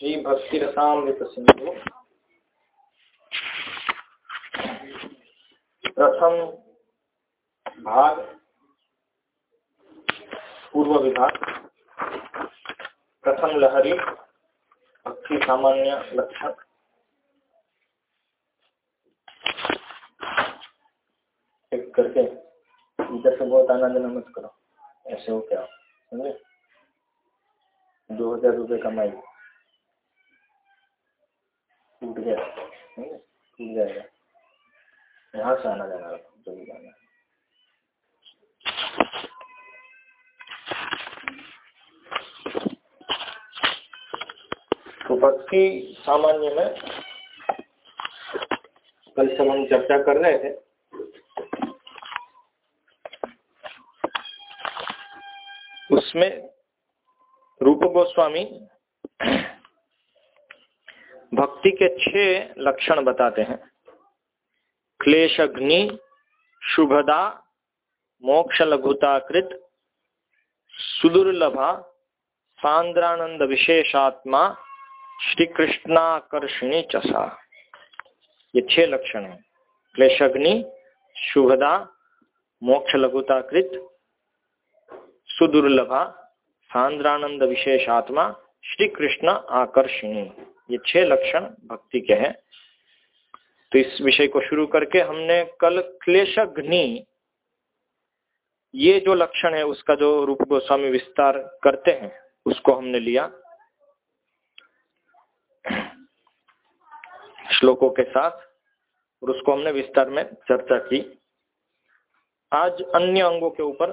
श्री भक्ति रसामृत सिंधु प्रथम भाग, पूर्व विभाग, प्रथम लहरी, भक्ति सामान्य लक्षण। एक करके, इधर से बहुत आनंद मत करो। ऐसे हो क्या? समझे? दो हज़ार रुपये कमाई। टूट गया टूट जाएगा यहाँ से आना जाना जो भी जाना तो भक्ति सामान्य में कल सब हम चर्चा कर रहे थे। उसमें रूप गोस्वामी भक्ति के छह लक्षण बताते हैं। क्लेशग्नि, शुभदा मोक्ष लघुताकृत सुदुर्लभा, सांद्रानंद विशेषात्मा श्री कृष्णाकर्षणी चसा। ये छह लक्षण हैं। क्लेशग्नि, शुभदा मोक्ष लघुताकृत सुदुर्लभा, सांद्रानंद विशेषात्मा श्री कृष्ण आकर्षणी। ये छह लक्षण भक्ति के हैं। तो इस विषय को शुरू करके हमने कल क्लेशग्नि ये जो लक्षण है, उसका जो रूप गोस्वामी विस्तार करते हैं, उसको हमने लिया। श्लोकों के साथ, और उसको हमने विस्तार में चर्चा की। आज अन्य अंगों के ऊपर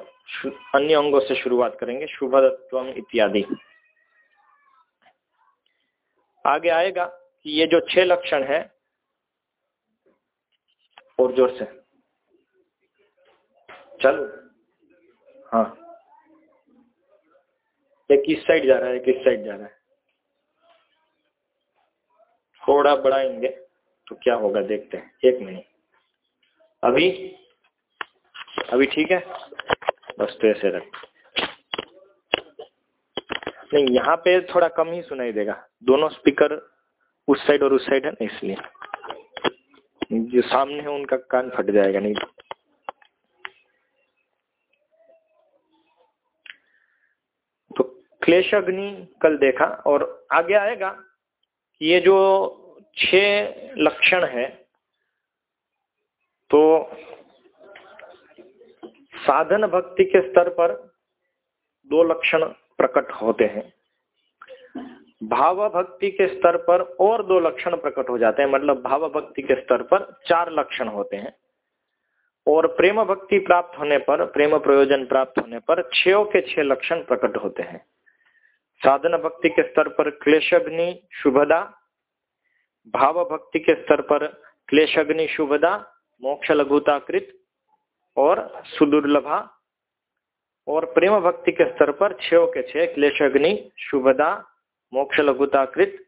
अन्य अंगों से शुरुआत करेंगे शुभत्व इत्यादि। आगे आएगा कि ये जो छह लक्षण है, और ज़ोर से। चलो। हाँ। एक किस साइड जा रहा है किस साइड जा रहा है। थोड़ा बढ़ाएँगे तो क्या होगा, देखते हैं। एक मिनट। अभी? अभी ठीक है? बस तो ऐसे रख। नहीं, यहाँ पे थोड़ा कम ही सुनाई देगा। दोनों स्पीकर उस साइड और उस साइड है ना, इसलिए। जो सामने है, उनका कान फट जाएगा, नहीं तो। क्लेश अग्नि कल देखा और आगे आएगा ये जो छह लक्षण है तो साधन भक्ति के स्तर पर दो लक्षण प्रकट होते हैं। भाव भक्ति के स्तर पर और दो लक्षण प्रकट हो जाते हैं। मतलब भाव भक्ति के स्तर पर चार लक्षण होते हैं। और प्रेम भक्ति प्राप्त होने पर, प्रेम प्रयोजन प्राप्त होने पर छो के छह लक्षण प्रकट होते हैं। साधन भक्ति के स्तर पर क्लेशग्नि, शुभदा। भाव भक्ति के स्तर पर क्लेशग्नि, शुभदा मोक्ष लघुताकृत और सुदुर्लभा। और प्रेम भक्ति के स्तर पर छो के छह क्लेशग्नि शुभदा, मोक्ष लघुताकृत,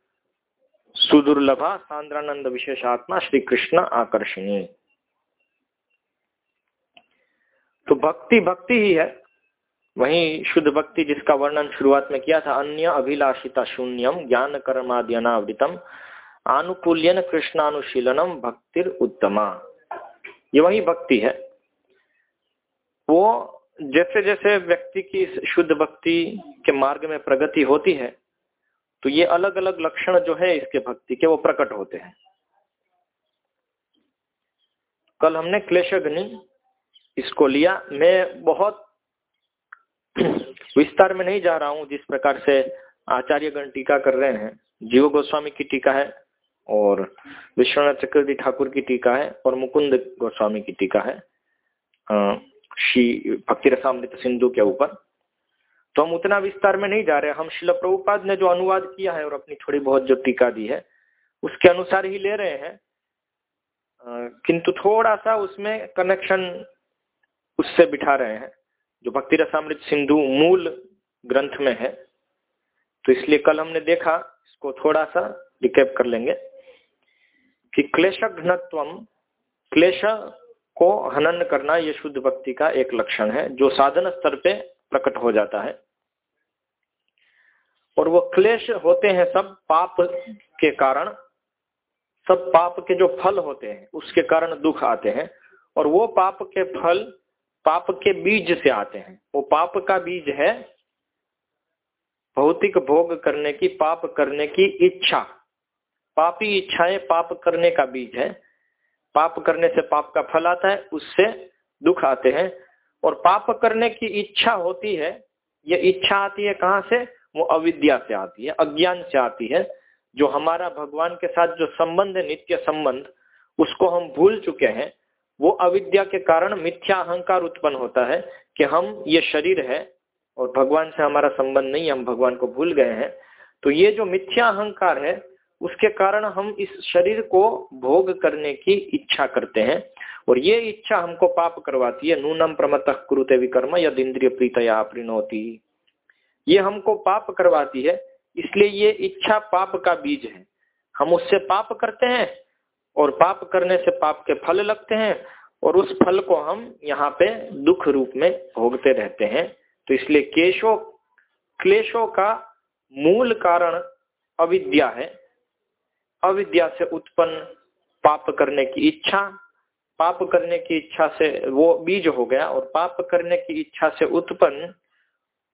सुदुर्लभा, सांद्रानंद विशेषात्मा श्री कृष्ण आकर्षणी। तो भक्ति भक्ति ही है। वही शुद्ध भक्ति जिसका वर्णन शुरुआत में किया था, अन्य अभिलाषिता शून्यम, ज्ञान कर्मादि अनावृतम, आनुकूल्यन कृष्णानुशीलनम, भक्तिर उत्तमा। ये वही भक्ति है। वो जैसे जैसे व्यक्ति की शुद्ध भक्ति के मार्ग में प्रगति होती है तो ये अलग अलग लक्षण जो है इसके भक्ति के वो प्रकट होते हैं। कल हमने क्लेशग्नि इसको लिया। मैं बहुत विस्तार में नहीं जा रहा हूँ जिस प्रकार से आचार्यगण टीका कर रहे हैं। जीव गोस्वामी की टीका है और विश्वनाथ चक्रवर्ती ठाकुर की टीका है और मुकुंद गोस्वामी की टीका है। श्री भक्ति रसामृत सिंधु के ऊपर। तो हम उतना विस्तार में नहीं जा रहे, हम शिल प्रभुपाद ने जो अनुवाद किया है और अपनी थोड़ी बहुत जो टीका दी है, उसके अनुसार ही ले रहे हैं। किंतु थोड़ा सा उसमें कनेक्शन उससे बिठा रहे हैं। जो भक्ति रसामृत सिंधु मूल ग्रंथ में है तो इसलिए कल हमने देखा, इसको थोड़ा सा रिकेप कर लेंगे कि क्लेश घनत्व क्लेश को हनन करना यह शुद्ध भक्ति का एक लक्षण है, जो साधन स्तर पे प्रकट हो जाता है। और वो क्लेश होते हैं सब पाप के कारण, सब पाप के जो फल होते हैं, उसके कारण दुख आते हैं, और वो पाप के फल पाप के बीज से आते हैं। वो पाप का बीज है भौतिक भोग करने की, पाप करने की इच्छा। पापी इच्छाएँ पाप करने का बीज है। पाप करने से पाप का फल आता है, उससे दुख आते हैं। और पाप करने की इच्छा होती है, ये इच्छा आती है कहाँ से? वो अविद्या से आती है, अज्ञान से आती है। जो हमारा भगवान के साथ जो संबंध है, नित्य संबंध, उसको हम भूल चुके हैं, वो अविद्या के कारण मिथ्या अहंकार उत्पन्न होता है कि हम, ये शरीर है और भगवान से हमारा संबंध नहीं, हम भगवान को भूल गए हैं। तो ये जो मिथ्या अहंकार है उसके कारण हम इस शरीर को भोग करने की इच्छा करते हैं। और ये इच्छा हमको पाप करवाती है। नूनम प्रमत कुरुते विकर्म यद इंद्रिय प्रीतया प्रिनोती ये हमको पाप करवाती है। इसलिए ये इच्छा पाप का बीज है। हम उससे पाप करते हैं और पाप करने से पाप के फल लगते हैं और उस फल को हम यहाँ पे दुख रूप में भोगते रहते हैं। तो इसलिए केशो, क्लेशों का मूल कारण अविद्या है। अविद्या से उत्पन्न पाप करने की इच्छा, पाप करने की इच्छा से वो बीज हो गया और पाप करने की इच्छा से उत्पन्न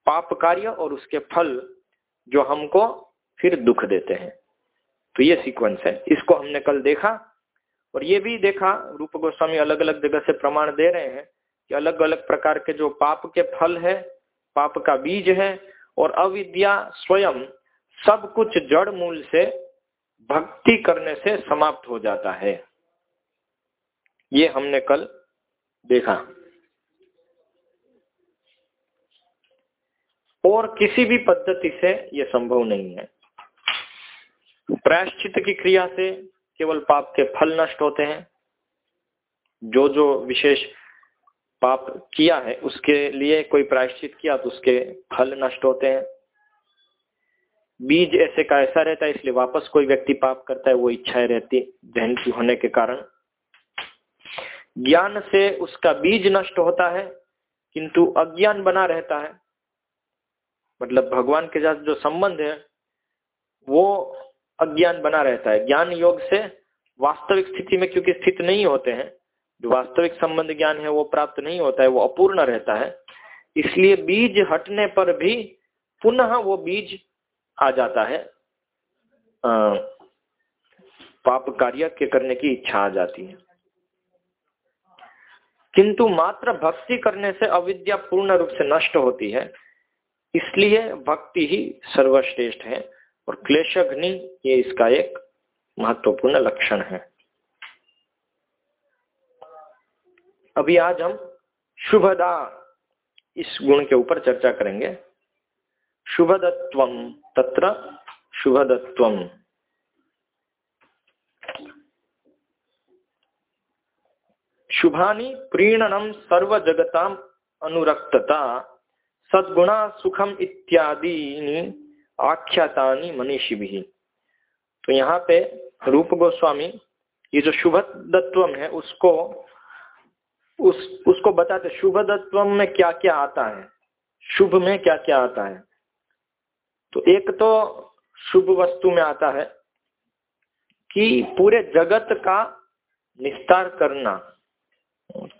पाप कार्य और उसके फल जो हमको फिर दुख देते हैं। तो ये सीक्वेंस है। इसको हमने कल देखा और ये भी देखा। रूप गोस्वामी अलग अलग जगह से प्रमाण दे रहे हैं कि अलग अलग प्रकार के जो पाप के फल है, पाप का बीज है और अविद्या स्वयं सब कुछ जड़ मूल से भक्ति करने से समाप्त हो जाता है। ये हमने कल देखा। और किसी भी पद्धति से यह संभव नहीं है। प्रायश्चित की क्रिया से केवल पाप के फल नष्ट होते हैं। जो जो विशेष पाप किया है, उसके लिए कोई प्रायश्चित किया तो उसके फल नष्ट होते हैं। बीज ऐसे का ऐसा रहता है, इसलिए वापस कोई व्यक्ति पाप करता है, वो इच्छाएँ रहती जहन की होने के कारण। ज्ञान से उसका बीज नष्ट होता है, किंतु अज्ञान बना रहता है। मतलब भगवान के साथ जो संबंध है, वो अज्ञान बना रहता है। ज्ञान योग से वास्तविक स्थिति में क्योंकि स्थित नहीं होते हैं, जो वास्तविक संबंध ज्ञान है वो प्राप्त नहीं होता है, वो अपूर्ण रहता है। इसलिए बीज हटने पर भी पुनः वो बीज आ जाता है आ, पाप कार्य के करने की इच्छा आ जाती है। किंतु मात्र भक्ति करने से अविद्या पूर्ण रूप से नष्ट होती है इसलिए भक्ति ही सर्वश्रेष्ठ है और क्लेशग्नि ये इसका एक महत्वपूर्ण लक्षण है। अभी आज हम शुभदा इस गुण के ऊपर चर्चा करेंगे। शुभदत्व तत्र शुभदत्व शुभानि प्रीणनम सर्व जगताम अनुरक्तता, सद्गुणा सुखम इत्यादि आख्यातानी मनीषी तो यहाँ पे रूप गोस्वामी, ये जो शुभदत्व है, उसको, उस, उसको बताते शुभदत्व में क्या क्या आता है? शुभ में क्या क्या आता है? तो एक तो शुभ वस्तु में आता है कि पूरे जगत का निस्तार करना,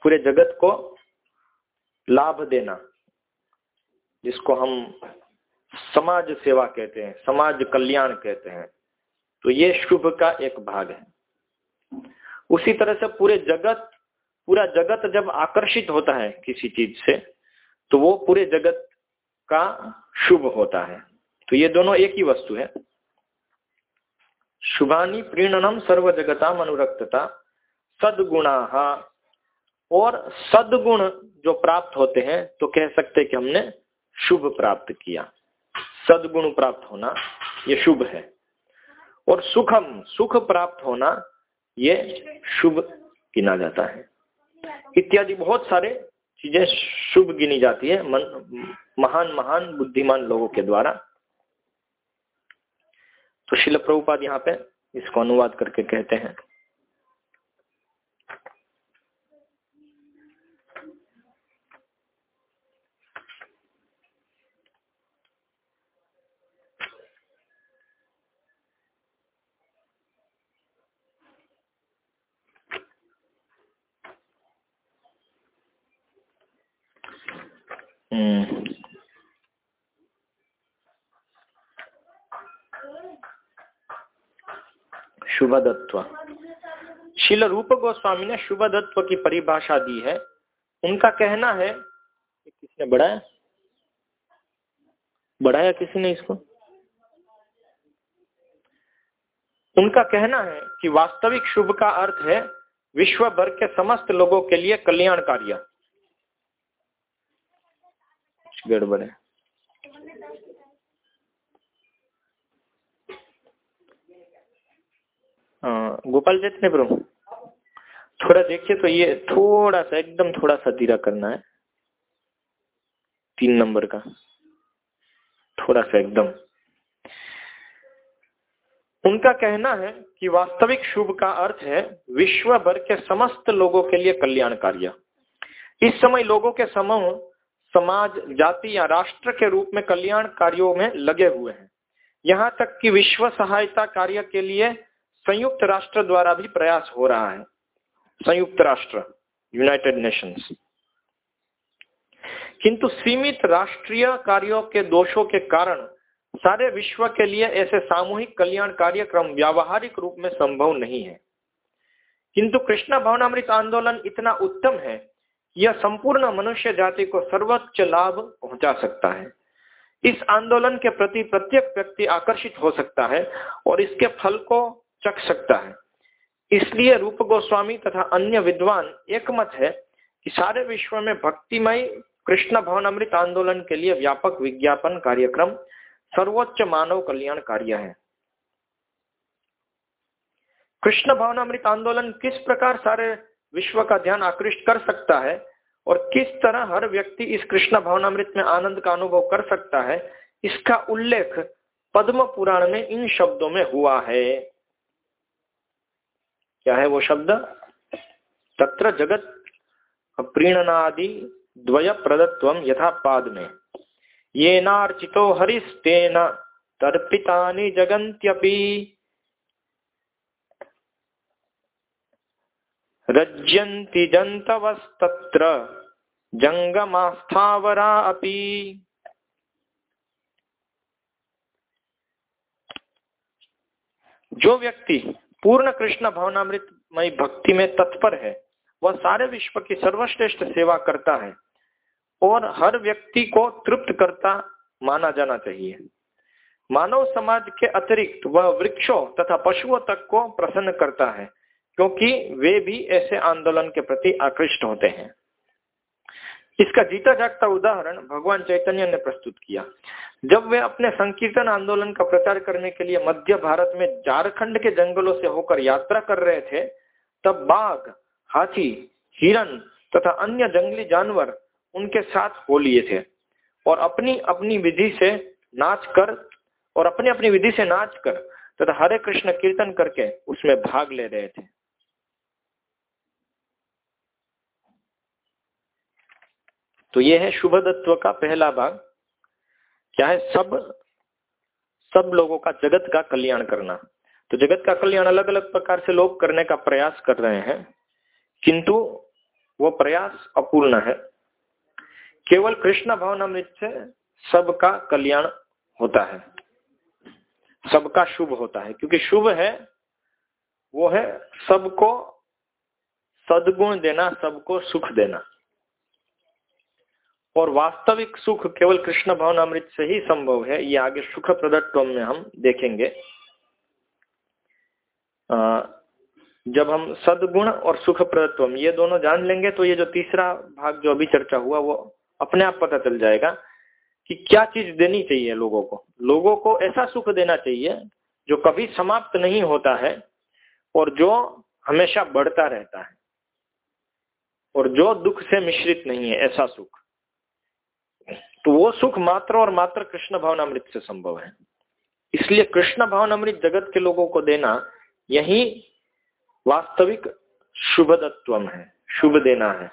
पूरे जगत को लाभ देना, जिसको हम समाज सेवा कहते हैं, समाज कल्याण कहते हैं तो ये शुभ का एक भाग है। उसी तरह से पूरे जगत, पूरा जगत जब आकर्षित होता है किसी चीज़ से तो वो पूरे जगत का शुभ होता है। तो ये दोनों एक ही वस्तु है। शुभानी प्रीणनम सर्व जगता अनुरक्तता सदगुणा। और सदगुण जो प्राप्त होते हैं तो कह सकते कि हमने शुभ प्राप्त किया। सदगुण प्राप्त होना ये शुभ है। और सुखम सुख प्राप्त होना ये शुभ गिना जाता है। इत्यादि बहुत सारे चीज़ें शुभ गिनी जाती है मन, महान महान बुद्धिमान लोगों के द्वारा। तो शिल प्रभुपाद यहाँ पे इसको अनुवाद करके कहते हैं। शुभदत्व शिल रूप गोस्वामी ने शुभदत्व की परिभाषा दी है। उनका कहना है किसने बढ़ाया? बढ़ाया किसी ने इसको? उनका कहना है कि वास्तविक शुभ का अर्थ है विश्व भर के समस्त लोगों के लिए कल्याण कार्य गड़बड़ है हाँ गोपाल चैतन्य प्रभु थोड़ा देखिए तो ये थोड़ा सा, एकदम थोड़ा सा धीरा करना है। तीन नंबर का। थोड़ा सा एकदम। उनका कहना है कि वास्तविक शुभ का अर्थ है विश्व भर के समस्त लोगों के लिए कल्याण कार्य इस समय लोगों के समूह समाज, जाति या राष्ट्र के रूप में कल्याण कार्यों में लगे हुए हैं। यहाँ तक कि विश्व सहायता कार्य के लिए संयुक्त राष्ट्र द्वारा भी प्रयास हो रहा है। संयुक्त राष्ट्र यूनाइटेड नेशंस किंतु सीमित राष्ट्रीय कार्यों के दोषों के कारण सारे विश्व के लिए ऐसे सामूहिक कल्याण कार्यक्रम व्यावहारिक रूप में संभव नहीं है। किंतु कृष्ण भवनामृत आंदोलन इतना उत्तम है, यह संपूर्ण मनुष्य जाति को सर्वोच्च लाभ पहुँचा सकता है। इस आंदोलन के प्रति प्रत्येक व्यक्ति आकर्षित हो सकता है और इसके फल को चख सकता है। इसलिए रूप गोस्वामी तथा अन्य विद्वान एकमत है कि सारे विश्व में भक्तिमय कृष्ण भवन अमृत आंदोलन के लिए व्यापक विज्ञापन कार्यक्रम सर्वोच्च मानव कल्याण कार्य है। कृष्ण भवन अमृत आंदोलन किस प्रकार सारे विश्व का ध्यान आकृष्ट कर सकता है और किस तरह हर व्यक्ति इस कृष्ण भवनामृत में आनंद का अनुभव कर सकता है, इसका उल्लेख पद्म पुराण में इन शब्दों में हुआ है। क्या है वो शब्द? तत्र जगत प्रीणनादि द्वय प्रदत्व यथा पाद में ये नार्चितो हरिस्तेन तर्पिता जगंत्यपी रज्यन्ति जन्तवस्तत्र जंगमास्थावरा अपि। जो व्यक्ति पूर्ण कृष्ण भवनामृत मई भक्ति में तत्पर है। वह सारे विश्व की सर्वश्रेष्ठ सेवा करता है और हर व्यक्ति को तृप्त करता माना जाना चाहिए। मानव समाज के अतिरिक्त वह वृक्षों तथा पशुओं तक को प्रसन्न करता है, क्योंकि वे भी ऐसे आंदोलन के प्रति आकृष्ट होते हैं। इसका जीता जागता उदाहरण भगवान चैतन्य ने प्रस्तुत किया। जब वे अपने संकीर्तन आंदोलन का प्रचार करने के लिए मध्य भारत में झारखंड के जंगलों से होकर यात्रा कर रहे थे, तब बाघ, हाथी, हिरन तथा अन्य जंगली जानवर उनके साथ हो लिए थे और अपनी अपनी विधि से नाच कर और अपनी अपनी विधि से नाच कर तथा हरे कृष्ण कीर्तन करके उसमें भाग ले रहे थे। तो ये है शुभदत्व का पहला भाग। क्या है? सब सब लोगों का जगत का कल्याण करना। तो जगत का कल्याण अलग अलग प्रकार से लोग करने का प्रयास कर रहे हैं, किंतु वो प्रयास अपूर्ण है। केवल कृष्ण भवनामृत से सबका कल्याण होता है। सबका शुभ होता है, क्योंकि शुभ है, वो है सबको सदगुण देना, सबको सुख देना। और वास्तविक सुख केवल कृष्ण भवन अमृत से ही संभव है। ये आगे सुख प्रदत्व में हम देखेंगे। जब हम सदगुण और सुख प्रदत्व ये दोनों जान लेंगे तो ये जो तीसरा भाग जो अभी चर्चा हुआ, वो अपने आप पता चल जाएगा कि क्या चीज़ देनी चाहिए लोगों को। लोगों को ऐसा सुख देना चाहिए जो कभी समाप्त नहीं होता है और जो हमेशा बढ़ता रहता है और जो दुख से मिश्रित नहीं है, ऐसा सुख। तो वो सुख मात्र और मात्र कृष्ण भावनामृत से संभव है। इसलिए कृष्ण भावनामृत जगत के लोगों को देना यही वास्तविक शुभदत्व है, शुभ देना है।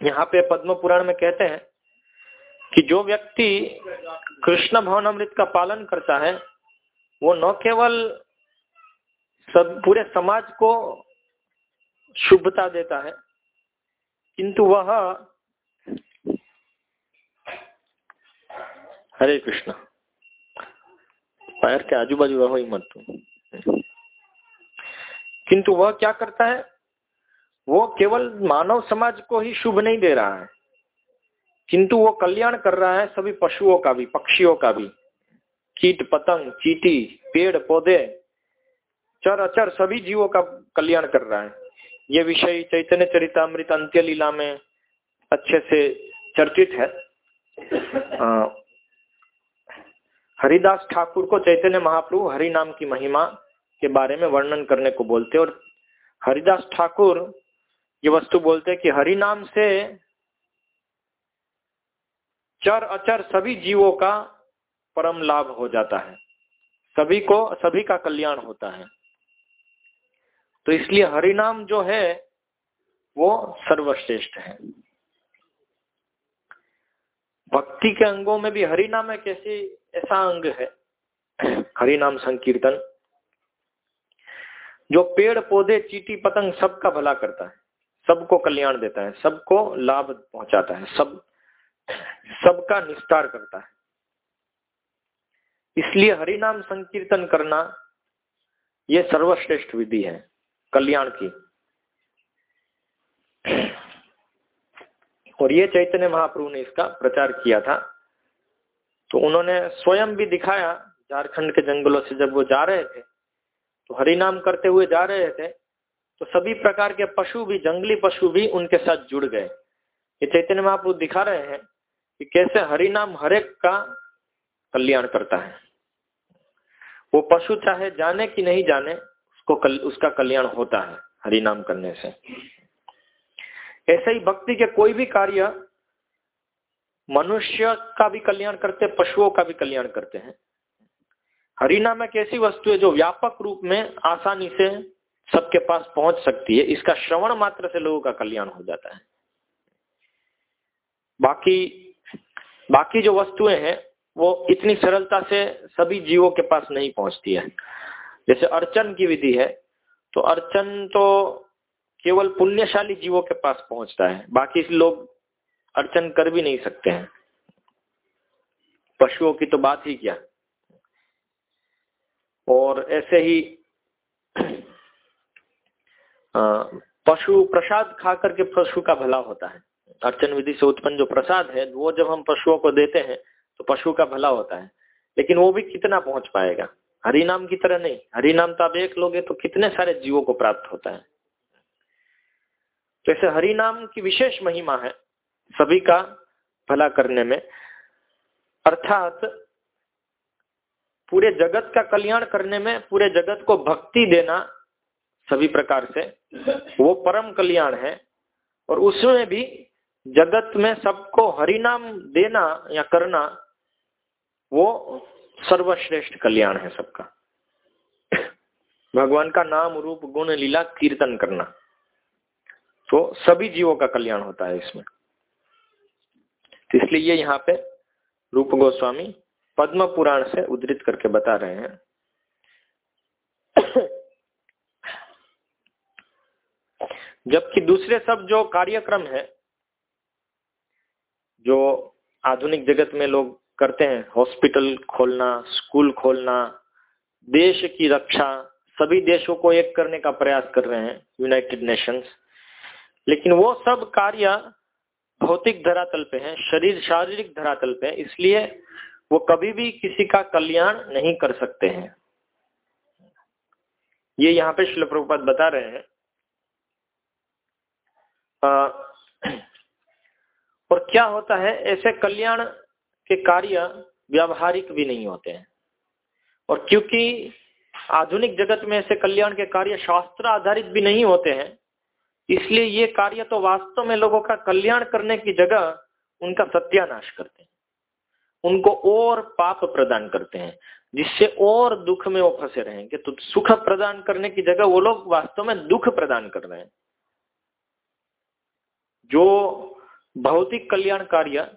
यहाँ पे पद्म पुराण में कहते हैं कि जो व्यक्ति कृष्ण भवनामृत का पालन करता है, वो न केवल सब, पूरे समाज को शुभता देता है किंतु वह हरे कृष्ण। पैर के आजू बाजू रहो ही मत किंतु वह क्या करता है? वो केवल मानव समाज को ही शुभ नहीं दे रहा है। किंतु वो कल्याण कर रहा है सभी पशुओं का भी, पक्षियों का भी। कीट, पतंग, चीटी, पेड़, पौधे, चर अचर सभी जीवों का कल्याण कर रहा है। ये विषय चैतन्य चरितमृत अंत्य लीला में अच्छे से चर्चित है। हरिदास ठाकुर को चैतन्य महाप्रभु हरि नाम की महिमा के बारे में वर्णन करने को बोलते और हरिदास ठाकुर ये वस्तु बोलते कि हरि नाम से चर अचर सभी जीवों का परम लाभ हो जाता है। सभी को, सभी का कल्याण होता है। तो इसलिए हरिनाम जो है, वो सर्वश्रेष्ठ है। भक्ति के अंगों में भी हरिनाम एक ऐसी ऐसा अंग है? हरिनाम संकीर्तन। जो पेड़, पौधे, चीटी, पतंग सबका भला करता है, सबको कल्याण देता है, सबको लाभ पहुंचाता है, सब, सबका निस्तार करता है। इसलिए हरिनाम संकीर्तन करना यह सर्वश्रेष्ठ विधि है। कल्याण की। और ये चैतन्य महाप्रभु ने इसका प्रचार किया था। तो उन्होंने स्वयं भी दिखाया, झारखंड के जंगलों से जब वो जा रहे थे तो हरिनाम करते हुए जा रहे थे तो सभी प्रकार के पशु भी, जंगली पशु भी उनके साथ जुड़ गए। ये चैतन्य महाप्रभु दिखा रहे हैं कि कैसे हरिनाम हरेक का कल्याण करता है। वो पशु चाहे जाने कि नहीं जाने उसको कल, उसका कल्याण होता है हरिनाम करने से। ऐसे ही भक्ति के कोई भी कार्य मनुष्य का भी कल्याण करते पशुओं का भी कल्याण करते हैं। हरिनाम एक ऐसी वस्तु है जो व्यापक रूप में आसानी से सबके पास पहुँच सकती है। इसका श्रवण मात्र से लोगों का कल्याण हो जाता है। बाकी बाकी जो वस्तुएँ हैं वो इतनी सरलता से सभी जीवों के पास नहीं पहुँचती है। जैसे अर्चन की विधि है तो अर्चन तो केवल पुण्यशाली जीवों के पास पहुँचता है, बाकी लोग अर्चन कर भी नहीं सकते हैं। पशुओं की तो बात ही क्या? और ऐसे ही पशु प्रसाद खा करके पशु का भला होता है। अर्चन विधि से उत्पन्न जो प्रसाद है, वो जब हम पशुओं को देते हैं तो पशु का भला होता है। लेकिन वो भी कितना पहुँच पाएगा? हरि नाम की तरह नहीं। हरि नाम तो आप एक लोगे तो कितने सारे जीवों को प्राप्त होता है। तो ऐसे हरि नाम की विशेष महिमा है सभी का भला करने में। अर्थात पूरे जगत का कल्याण करने में, पूरे जगत को भक्ति देना सभी प्रकार से, वो परम कल्याण है। और उसमें भी जगत में सबको हरिनाम देना या करना, वो सर्वश्रेष्ठ कल्याण है सबका। भगवान का नाम रूप, गुण, लीला, कीर्तन करना। तो सभी जीवों का कल्याण होता है इसमें। इसलिए ये यहाँ पे रूप गोस्वामी पद्म पुराण से उद्धृत करके बता रहे हैं। जबकि दूसरे सब जो कार्यक्रम है, जो आधुनिक जगत में लोग करते हैं। हॉस्पिटल खोलना स्कूल खोलना देश की रक्षा सभी देशों को एक करने का प्रयास कर रहे हैं यूनाइटेड नेशंस लेकिन वो सब कार्य भौतिक धरातल पे हैं शरीर शारीरिक धरातल पे इसलिए वो कभी भी किसी का कल्याण नहीं कर सकते हैं। ये यहाँ पे शिल प्रभुपाद बता रहे हैं। आ, और क्या होता है ऐसे कल्याण के कार्य व्यावहारिक भी नहीं होते हैं। और क्योंकि आधुनिक जगत में ऐसे कल्याण के कार्य शास्त्र आधारित भी नहीं होते हैं, इसलिए ये कार्य तो वास्तव में लोगों का कल्याण करने की जगह उनका सत्यानाश करते हैं। उनको और पाप प्रदान करते हैं, जिससे और दुख में वो फंसे रहेंगे तो सुख प्रदान करने की जगह वो लोग वास्तव में दुख प्रदान कर रहे हैं। जो भौतिक कल्याण कार्य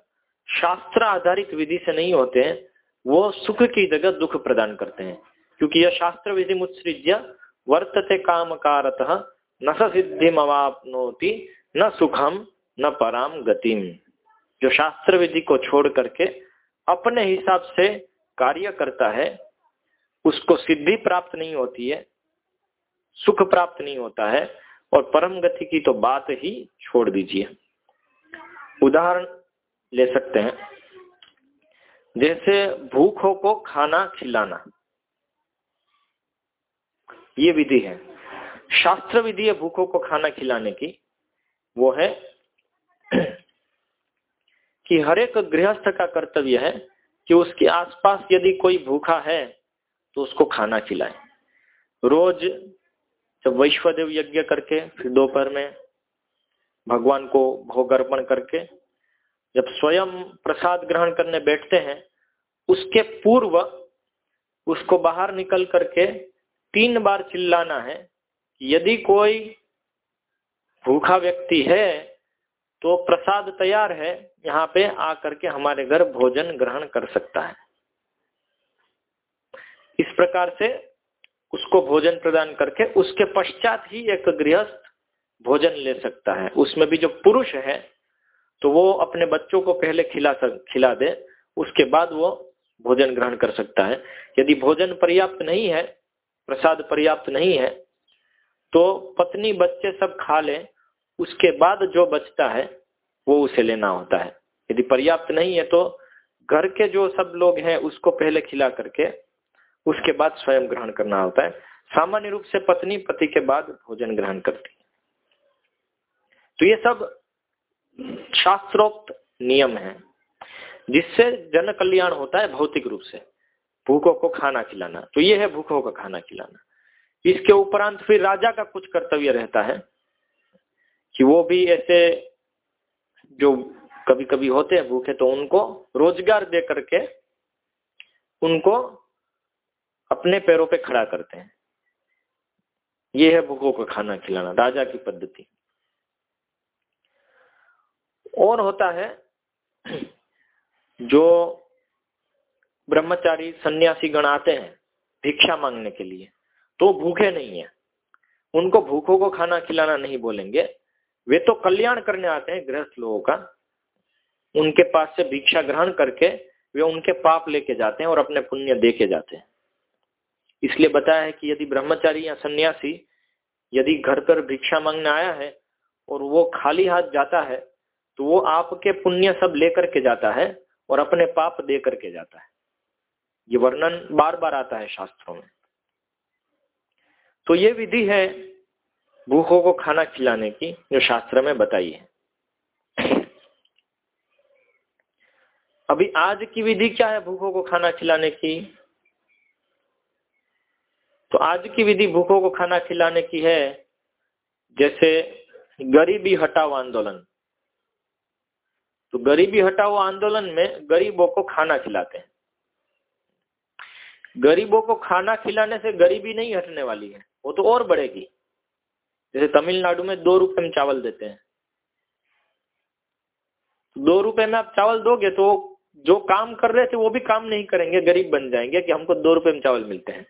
शास्त्र आधारित विधि से नहीं होते हैं, वो सुख की जगह दुख प्रदान करते हैं। क्योंकि यह शास्त्र विधि मुत्सृज्य, वर्तते काम कारत न सिद्धि अवापनोति न सुखम, न पराम गतिम। जो शास्त्र विधि को छोड़ करके अपने हिसाब से कार्य करता है, उसको सिद्धि प्राप्त नहीं होती है, सुख प्राप्त नहीं होता है, और परम गति की तो बात ही छोड़ दीजिए। उदाहरण ले सकते हैं। जैसे भूखों को खाना खिलाना। ये विधि है। शास्त्र विधि है भूखों को खाना खिलाने की। वो है कि हर एक गृहस्थ का कर्तव्य है कि उसके आसपास यदि कोई भूखा है तो उसको खाना खिलाए। रोज जब वैश्वदेव यज्ञ करके, फिर दोपहर में भगवान को भोग अर्पण करके जब स्वयं प्रसाद ग्रहण करने बैठते हैं, उसके पूर्व उसको बाहर निकल करके तीन बार चिल्लाना है यदि कोई भूखा व्यक्ति है तो प्रसाद तैयार है, यहाँ पे आकर के हमारे घर भोजन ग्रहण कर सकता है। इस प्रकार से उसको भोजन प्रदान करके उसके पश्चात ही एक गृहस्थ भोजन ले सकता है। उसमें भी जो पुरुष है तो वो अपने बच्चों को पहले खिला सक, खिला दे, उसके बाद वो भोजन ग्रहण कर सकता है। यदि भोजन पर्याप्त नहीं है, प्रसाद पर्याप्त नहीं है तो पत्नी बच्चे सब खा ले, उसके बाद जो बचता है, वो उसे लेना होता है। यदि पर्याप्त नहीं है तो घर के जो सब लोग हैं, उसको पहले खिला करके, उसके बाद स्वयं ग्रहण करना होता है। सामान्य रूप से पत्नी पति के बाद भोजन ग्रहण करती है। तो ये सब शास्त्रोक्त नियम है, जिससे जन कल्याण होता है भौतिक रूप से। भूखों को खाना खिलाना। तो ये है भूखों का खाना खिलाना। इसके उपरांत फिर राजा का कुछ कर्तव्य रहता है कि वो भी ऐसे जो कभी कभी होते हैं भूखे तो उनको रोज़गार दे करके उनको अपने पैरों पे खड़ा करते हैं। ये है भूखों का खाना खिलाना, राजा की पद्धति। और होता है जो ब्रह्मचारी सन्यासी गण आते हैं भिक्षा मांगने के लिए तो भूखे नहीं है। उनको भूखों को खाना खिलाना नहीं बोलेंगे। वे तो कल्याण करने आते हैं गृहस्थ लोगों का। उनके पास से भिक्षा ग्रहण करके वे उनके पाप लेके जाते हैं और अपने पुण्य दे के जाते हैं। इसलिए बताया है कि यदि ब्रह्मचारी या सन्यासी यदि घर पर भिक्षा मांगने आया है और वो खाली हाथ जाता है तो वो आपके पुण्य सब लेकर के जाता है और अपने पाप दे करके जाता है। ये वर्णन बार बार आता है शास्त्रों में। तो ये विधि है भूखों को खाना खिलाने की, जो शास्त्र में बताई है। अभी आज की विधि क्या है भूखों को खाना खिलाने की? तो आज की विधि भूखों को खाना खिलाने की है, जैसे गरीबी हटाओ आंदोलन। तो गरीबी हटाओ आंदोलन में गरीबों को खाना खिलाते हैं। गरीबों को खाना खिलाने से गरीबी नहीं हटने वाली है, वो तो और बढ़ेगी। जैसे तमिलनाडु में दो रुपए में चावल देते हैं। दो रुपए में आप चावल दोगे तो जो काम कर रहे थे वो भी काम नहीं करेंगे, गरीब बन जाएँगे कि हमको दो रुपए में चावल मिलते हैं।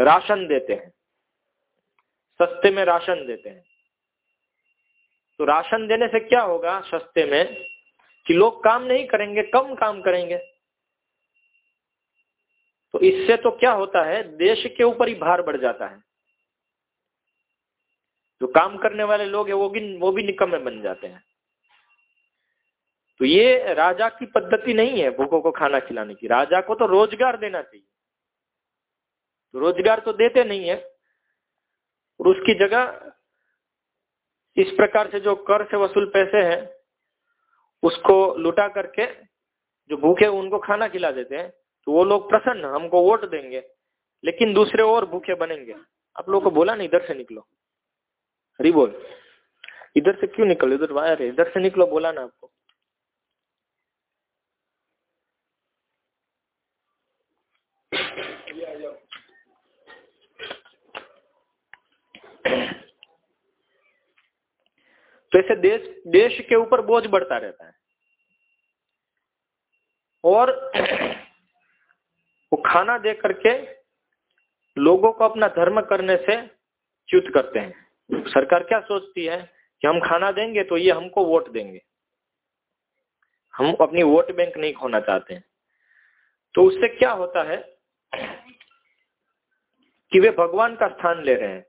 राशन देते हैं। सस्ते में राशन देते हैं। तो राशन देने से क्या होगा सस्ते में? कि लोग काम नहीं करेंगे, कम काम करेंगे। तो इससे तो क्या होता है, देश के ऊपर ही भार बढ़ जाता है। जो काम करने वाले लोग हैं, वो भी वो भी निकम्मे बन जाते हैं। तो ये राजा की पद्धति नहीं है भूखों को खाना खिलाने की। राजा को तो रोज़गार देना चाहिए। तो रोज़गार तो देते नहीं है, और उसकी जगह इस प्रकार से जो कर से वसूल पैसे है, उसको लुटा करके जो भूखे उनको खाना खिला देते हैं तो वो लोग प्रसन्न हमको वोट देंगे, लेकिन दूसरे और भूखे बनेंगे। आप लोगों को बोला नहीं इधर से निकलो। हरी बोल। इधर से क्यों निकलो? इधर वायर है, इधर से निकलो, बोला ना आपको। तो देश देश के ऊपर बोझ बढ़ता रहता है। और वो खाना दे करके लोगों को अपना धर्म करने से च्युत करते हैं। सरकार क्या सोचती है कि हम खाना देंगे तो ये हमको वोट देंगे। हम अपनी वोट बैंक नहीं खोना चाहते हैं। तो उससे क्या होता है कि वे भगवान का स्थान ले रहे हैं।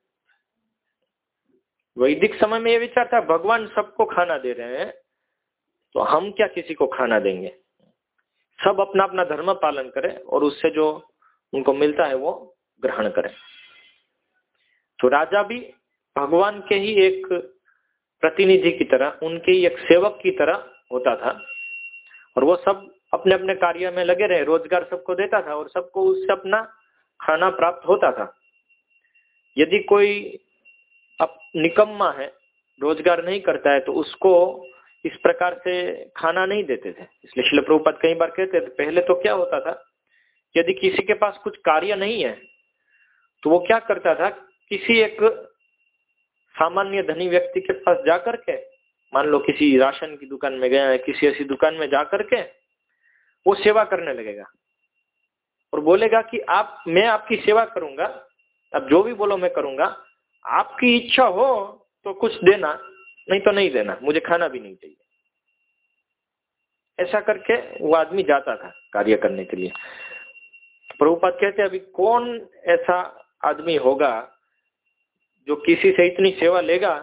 वैदिक समय में ये विचार था, भगवान सबको खाना दे रहे हैं तो हम क्या किसी को खाना देंगे? सब अपना अपना धर्म पालन करें और उससे जो उनको मिलता है वो ग्रहण करें। तो राजा भी भगवान के ही एक प्रतिनिधि की तरह, उनके ही एक सेवक की तरह होता था और वो सब अपने अपने कार्य में लगे रहे, रोज़गार सबको देता था और सबको उससे अपना खाना प्राप्त होता था। यदि कोई अब निकम्मा है, रोज़गार नहीं करता है तो उसको इस प्रकार से खाना नहीं देते थे। इसलिए शिल प्रभुपद कई बार कहते थे पहले तो क्या होता था, यदि किसी के पास कुछ कार्य नहीं है तो वो क्या करता था, किसी एक सामान्य धनी व्यक्ति के पास जाकर के, मान लो किसी राशन की दुकान में गया है किसी ऐसी दुकान में जा करके वो सेवा करने लगेगा। और बोलेगा कि आप, मैं आपकी सेवा करूँगा अब जो भी बोलो मैं करूँगा आपकी इच्छा हो तो कुछ देना, नहीं तो नहीं देना, मुझे खाना भी नहीं चाहिए। ऐसा करके वो आदमी जाता था कार्य करने के लिए। प्रभुपाद कहते अभी कौन ऐसा आदमी होगा जो किसी से इतनी सेवा लेगा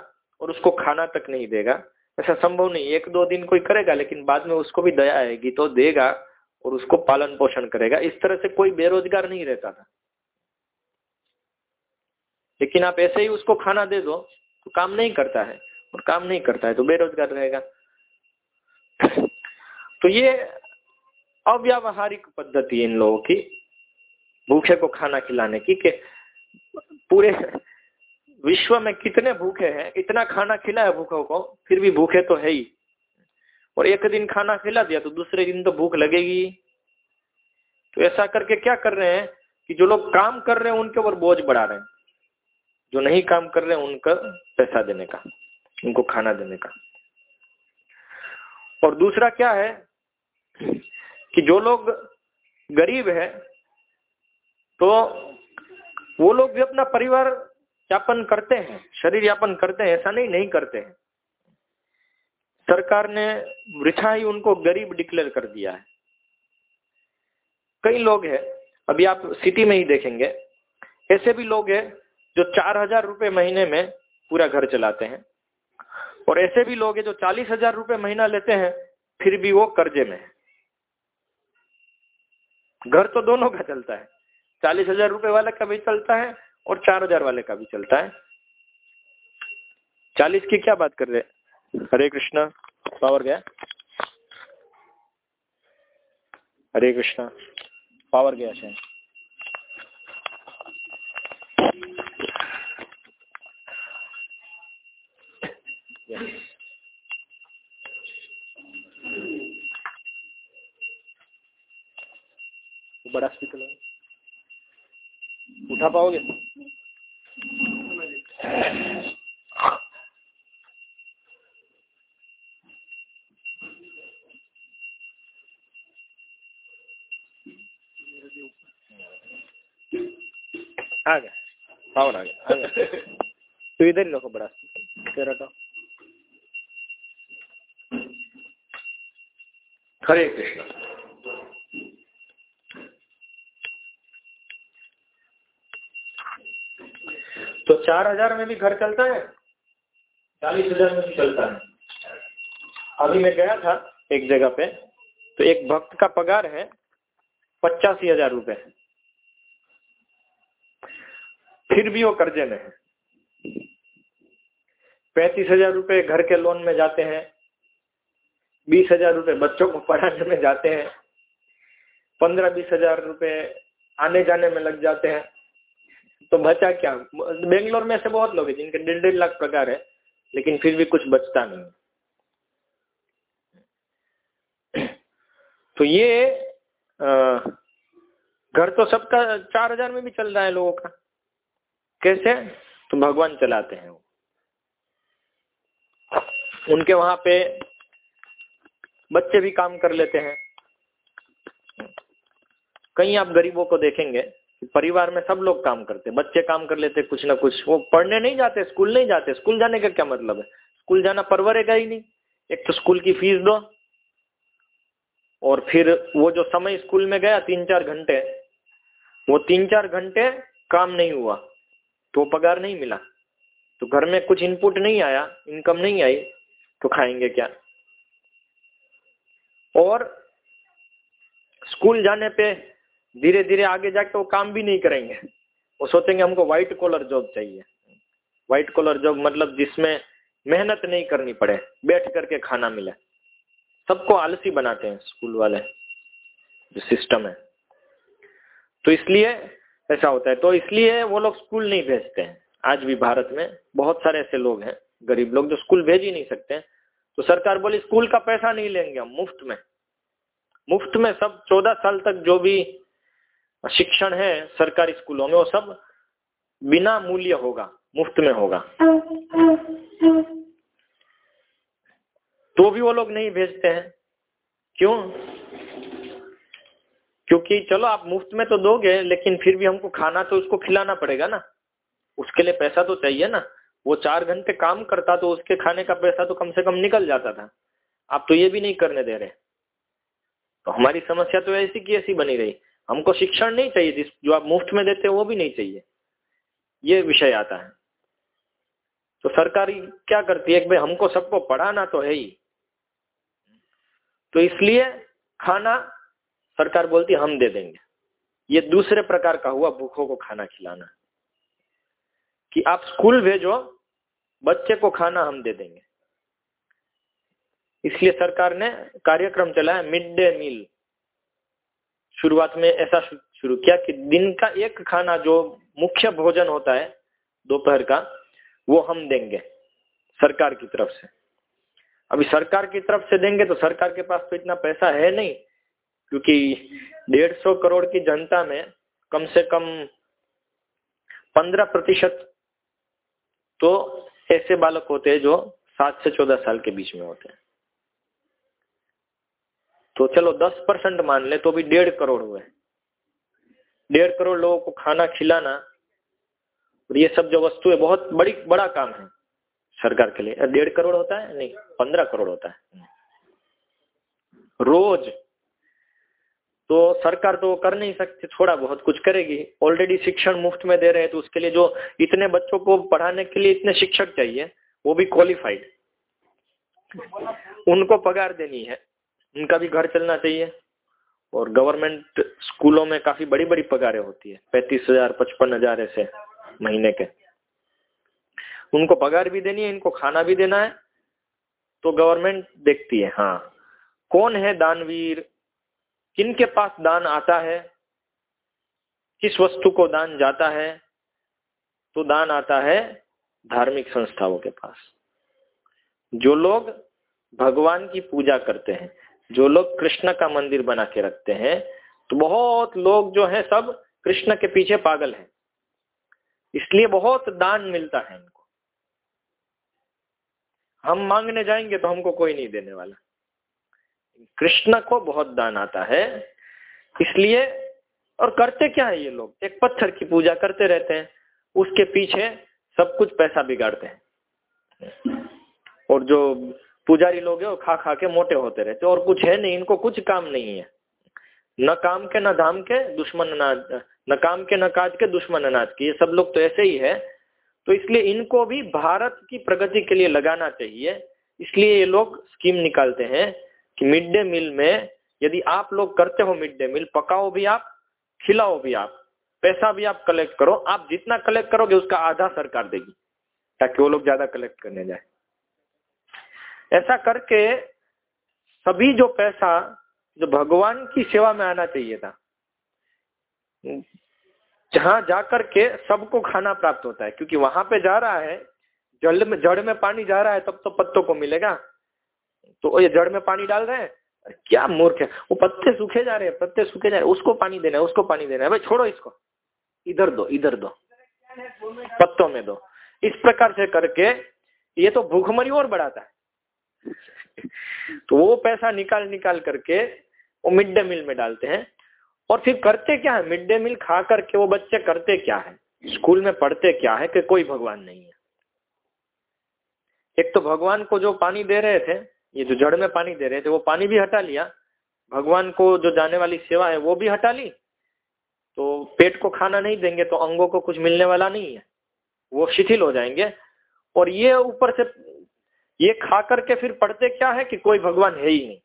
और उसको खाना तक नहीं देगा? ऐसा संभव नहीं, एक दो दिन कोई करेगा, लेकिन बाद में उसको भी दया आएगी तो देगा और उसको पालन पोषण करेगा। इस तरह से कोई बेरोजगार नहीं रहता था। लेकिन आप ऐसे ही उसको खाना दे दो तो काम नहीं करता है, और काम नहीं करता है तो बेरोजगार रहेगा। तो ये अव्यावहारिक पद्धति इन लोगों की, भूखे को खाना खिलाने की, कि पूरे विश्व में कितने भूखे हैं, इतना खाना खिलाया भूखों को, फिर भी भूखे तो है ही। और एक दिन खाना खिला दिया तो दूसरे दिन तो भूख लगेगी। तो ऐसा करके क्या कर रहे हैं कि जो लोग काम कर रहे हैं उनके ऊपर बोझ बढ़ा रहे हैं। जो नहीं काम कर रहे उनका पैसा देने का, उनको खाना देने का। और दूसरा क्या है कि जो लोग गरीब है तो वो लोग भी अपना परिवार यापन करते हैं, शरीर यापन करते हैं, ऐसा नहीं नहीं करते हैं। सरकार ने वृथा ही उनको गरीब डिक्लेयर कर दिया है। कई लोग हैं, अभी आप सिटी में ही देखेंगे, ऐसे भी लोग हैं जो चार हज़ार रुपये महीने में पूरा घर चलाते हैं। और ऐसे भी लोग हैं जो चालीस हज़ार रुपये महीना लेते हैं, फिर भी वो कर्जे में है। घर तो दोनों का चलता है। चालीस हज़ार रुपये वाले का भी चलता है और चार हज़ार वाले का भी चलता है। चालीस की क्या बात कर रहे हरे कृष्णा, पावर गया? हरे कृष्णा, पावर गया शायद। बड़ा स्पीकर उठा पाओगे? आ आ गया। आ गया। तो इधर ही रखो बड़ा स्पीकर रखो हरे कृष्ण तो चार हज़ार में भी घर चलता है? चालीस हज़ार में भी चलता है। अभी मैं गया था एक जगह पे तो एक भक्त का पगार है पचासी हज़ार रुपए। फिर भी वो कर्जे में है। पैंतीस हज़ार रुपये घर के लोन में जाते हैं बीस हज़ार रुपये बच्चों को पढ़ाने में जाते हैं पंद्रह बीस हज़ार रुपये आने जाने में लग जाते हैं। तो बचा क्या? बेंगलोर में ऐसे बहुत लोग हैं जिनके डेढ़ डेढ़ लाख प्रकार है, लेकिन फिर भी कुछ बचता नहीं तो ये घर तो सबका चार हज़ार में भी चल रहा है लोगों का। कैसे? तो भगवान चलाते हैं वो। उनके वहाँ पे बच्चे भी काम कर लेते हैं। कहीं आप गरीबों को देखेंगे परिवार में सब लोग काम करते, बच्चे काम कर लेते कुछ ना कुछ। वो पढ़ने नहीं जाते, स्कूल नहीं जाते। स्कूल जाने का क्या मतलब है? स्कूल जाना परवरेगा ही नहीं। एक तो स्कूल की फ़ीस दो, और फिर वो जो समय स्कूल में गया तीन चार घंटे, वो तीन चार घंटे काम नहीं हुआ तो पगार नहीं मिला। तो घर में कुछ इनपुट नहीं आया इनकम नहीं आई तो खाएँगे क्या? और स्कूल जाने पे धीरे धीरे आगे जाके वो काम भी नहीं करेंगे। वो सोचेंगे हमको व्हाइट कॉलर जॉब चाहिए। व्हाइट कॉलर जॉब मतलब जिसमें मेहनत नहीं करनी पड़े, बैठ करके खाना मिले। सबको आलसी बनाते हैं स्कूल वाले, जो सिस्टम है। तो इसलिए ऐसा होता है। तो इसलिए वो लोग स्कूल नहीं भेजते हैं। आज भी भारत में बहुत सारे ऐसे लोग हैं, गरीब लोग जो स्कूल भेज ही नहीं सकते। तो सरकार बोली, स्कूल का पैसा नहीं लेंगे हम, मुफ़्त में। मुफ़्त में सब चौदह साल तक जो भी शिक्षण है सरकारी स्कूलों में, वो सब बिना मूल्य होगा, मुफ़्त में होगा। तो भी वो लोग नहीं भेजते हैं। क्यों? क्योंकि चलो आप मुफ़्त में तो दोगे, लेकिन फिर भी हमको खाना तो उसको खिलाना पड़ेगा ना। उसके लिए पैसा तो चाहिए ना। वो चार घंटे काम करता तो उसके खाने का पैसा तो कम से कम निकल जाता था। आप तो ये भी नहीं करने दे रहे। तो हमारी समस्या तो ऐसी की ऐसी बनी रही। हमको शिक्षण नहीं चाहिए, जिस जो आप मुफ़्त में देते हो वो भी नहीं चाहिए। ये विषय आता है। तो सरकार क्या करती है? भाई, हमको सबको पढ़ाना तो है ही। तो इसलिए खाना सरकार बोलती हम दे देंगे। ये दूसरे प्रकार का हुआ, भूखों को खाना खिलाना। कि आप स्कूल भेजो, बच्चे को खाना हम दे देंगे। इसलिए सरकार ने कार्यक्रम चलाया, मिड डे मील। शुरुआत में ऐसा शुरू किया कि दिन का एक खाना जो मुख्य भोजन होता है, दोपहर का, वो हम देंगे सरकार की तरफ़ से। अभी सरकार की तरफ़ से देंगे तो सरकार के पास तो इतना पैसा है नहीं, क्योंकि डेढ़ सौ करोड़ की जनता में कम से कम पंद्रह प्रतिशत तो ऐसे बालक होते हैं जो सात से चौदह साल के बीच में होते हैं। तो चलो दस परसेंट मान ले तो भी डेढ़ करोड़ हुए। डेढ़ करोड़ लोगों को खाना खिलाना और ये सब जो वस्तु है, बहुत बड़ी, बड़ा काम है सरकार के लिए। डेढ़ करोड़ होता है? नहीं, पंद्रह करोड़ होता है। रोज। तो सरकार तो कर नहीं सकती, थोड़ा बहुत कुछ करेगी। ऑलरेडी शिक्षण मुफ़्त में दे रहे हैं तो उसके लिए जो इतने बच्चों को पढ़ाने के लिए इतने शिक्षक चाहिए, वो भी क्वालिफाइड उनको पगार देनी है। उनका भी घर चलना चाहिए। और गवर्नमेंट स्कूलों में काफ़ी बड़ी बड़ी पगारें होती है, पैंतीस हज़ार, पचपन हज़ार ऐसे महीने के। उनको पगार भी देनी है, इनको खाना भी देना है तो गवर्नमेंट देखती है हाँ। कौन है दानवीर? किन के पास दान आता है? किस वस्तु को दान जाता है? तो दान आता है धार्मिक संस्थाओं के पास। जो लोग भगवान की पूजा करते हैं जो लोग कृष्ण का मंदिर बना के रखते हैं तो बहुत लोग जो है सब कृष्ण के पीछे पागल हैं। इसलिए बहुत दान मिलता है इनको। हम मांगने जाएँगे तो हमको कोई नहीं देने वाला। कृष्ण को बहुत दान आता है, इसलिए और करते क्या है ये लोग? एक पत्थर की पूजा करते रहते हैं, उसके पीछे सब कुछ पैसा बिगाड़ते हैं। और जो पुजारी लोग हैं खा खा के मोटे होते रहते और कुछ है नहीं, इनको कुछ काम नहीं है। न काम के, न धाम के, दुश्मन अनाज न काम के, न काज के, दुश्मन अनाज के। ये सब लोग तो ऐसे ही है। तो इसलिए इनको भी भारत की प्रगति के लिए लगाना चाहिए। इसलिए ये लोग स्कीम निकालते हैं कि मिड डे मील में यदि आप लोग करते हो मिड डे मील पकाओ भी आप, खिलाओ भी आप, पैसा भी आप कलेक्ट करो। आप जितना कलेक्ट करोगे, उसका आधा सरकार देगी, ताकि वो लोग ज़्यादा कलेक्ट करने जाए। ऐसा करके सभी जो पैसा, जो भगवान की सेवा में आना चाहिए था, जहाँ जाकर के सबको खाना प्राप्त होता है, क्योंकि वहाँ पे जा रहा है, जल में, जड़ में पानी जा रहा है, तब तो पत्तों को मिलेगा। तो ये जड़ में पानी डाल रहे हैं? क्या मूर्ख है, वो पत्ते सूखे जा रहे हैं, पत्ते सूखे जा रहे हैं, उसको पानी देना है, उसको पानी देना है। भाई छोड़ो इसको, इधर दो इधर दो, पत्तों में दो। इस प्रकार से करके ये तो भूखमरी और बढ़ाता है। तो वो पैसा निकाल निकाल करके वो मिड डे मील में डालते हैं। और फिर करते क्या है? मिड डे मील खा करके वो बच्चे करते क्या है? स्कूल में पढ़ते क्या है कि कोई भगवान नहीं है? एक तो भगवान को जो पानी दे रहे थे, ये जो जड़ में पानी दे रहे थे, वो पानी भी हटा लिया। भगवान को जो जाने वाली सेवा है, वो भी हटा ली। तो पेट को खाना नहीं देंगे तो अंगों को कुछ मिलने वाला नहीं है। वो शिथिल हो जाएँगे। और ये ऊपर से ये खा करके फिर पढ़ते क्या है कि कोई भगवान है ही नहीं?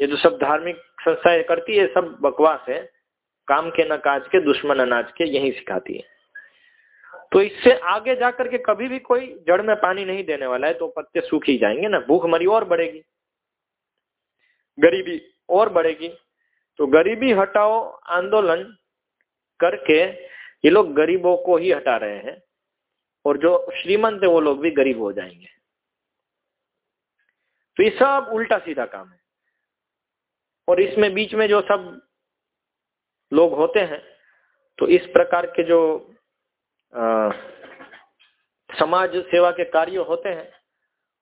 ये जो सब धार्मिक संस्थाएँ करती है सब बकवास है। काम के न काज के, दुश्मन अनाज के, यही सिखाती है। तो इससे आगे जाकर के कभी भी कोई जड़ में पानी नहीं देने वाला है तो पत्ते सूख ही जाएँगे ना। भूख मरी और बढ़ेगी। गरीबी और बढ़ेगी। तो गरीबी हटाओ, आंदोलन करके ये लोग गरीबों को ही हटा रहे हैं। और जो श्रीमंत है वो लोग भी गरीब हो जाएँगे। तो ये सब उल्टा सीधा काम है। और इसमें बीच में जो सब लोग होते हैं तो इस प्रकार के जो आ, समाज सेवा के कार्य होते हैं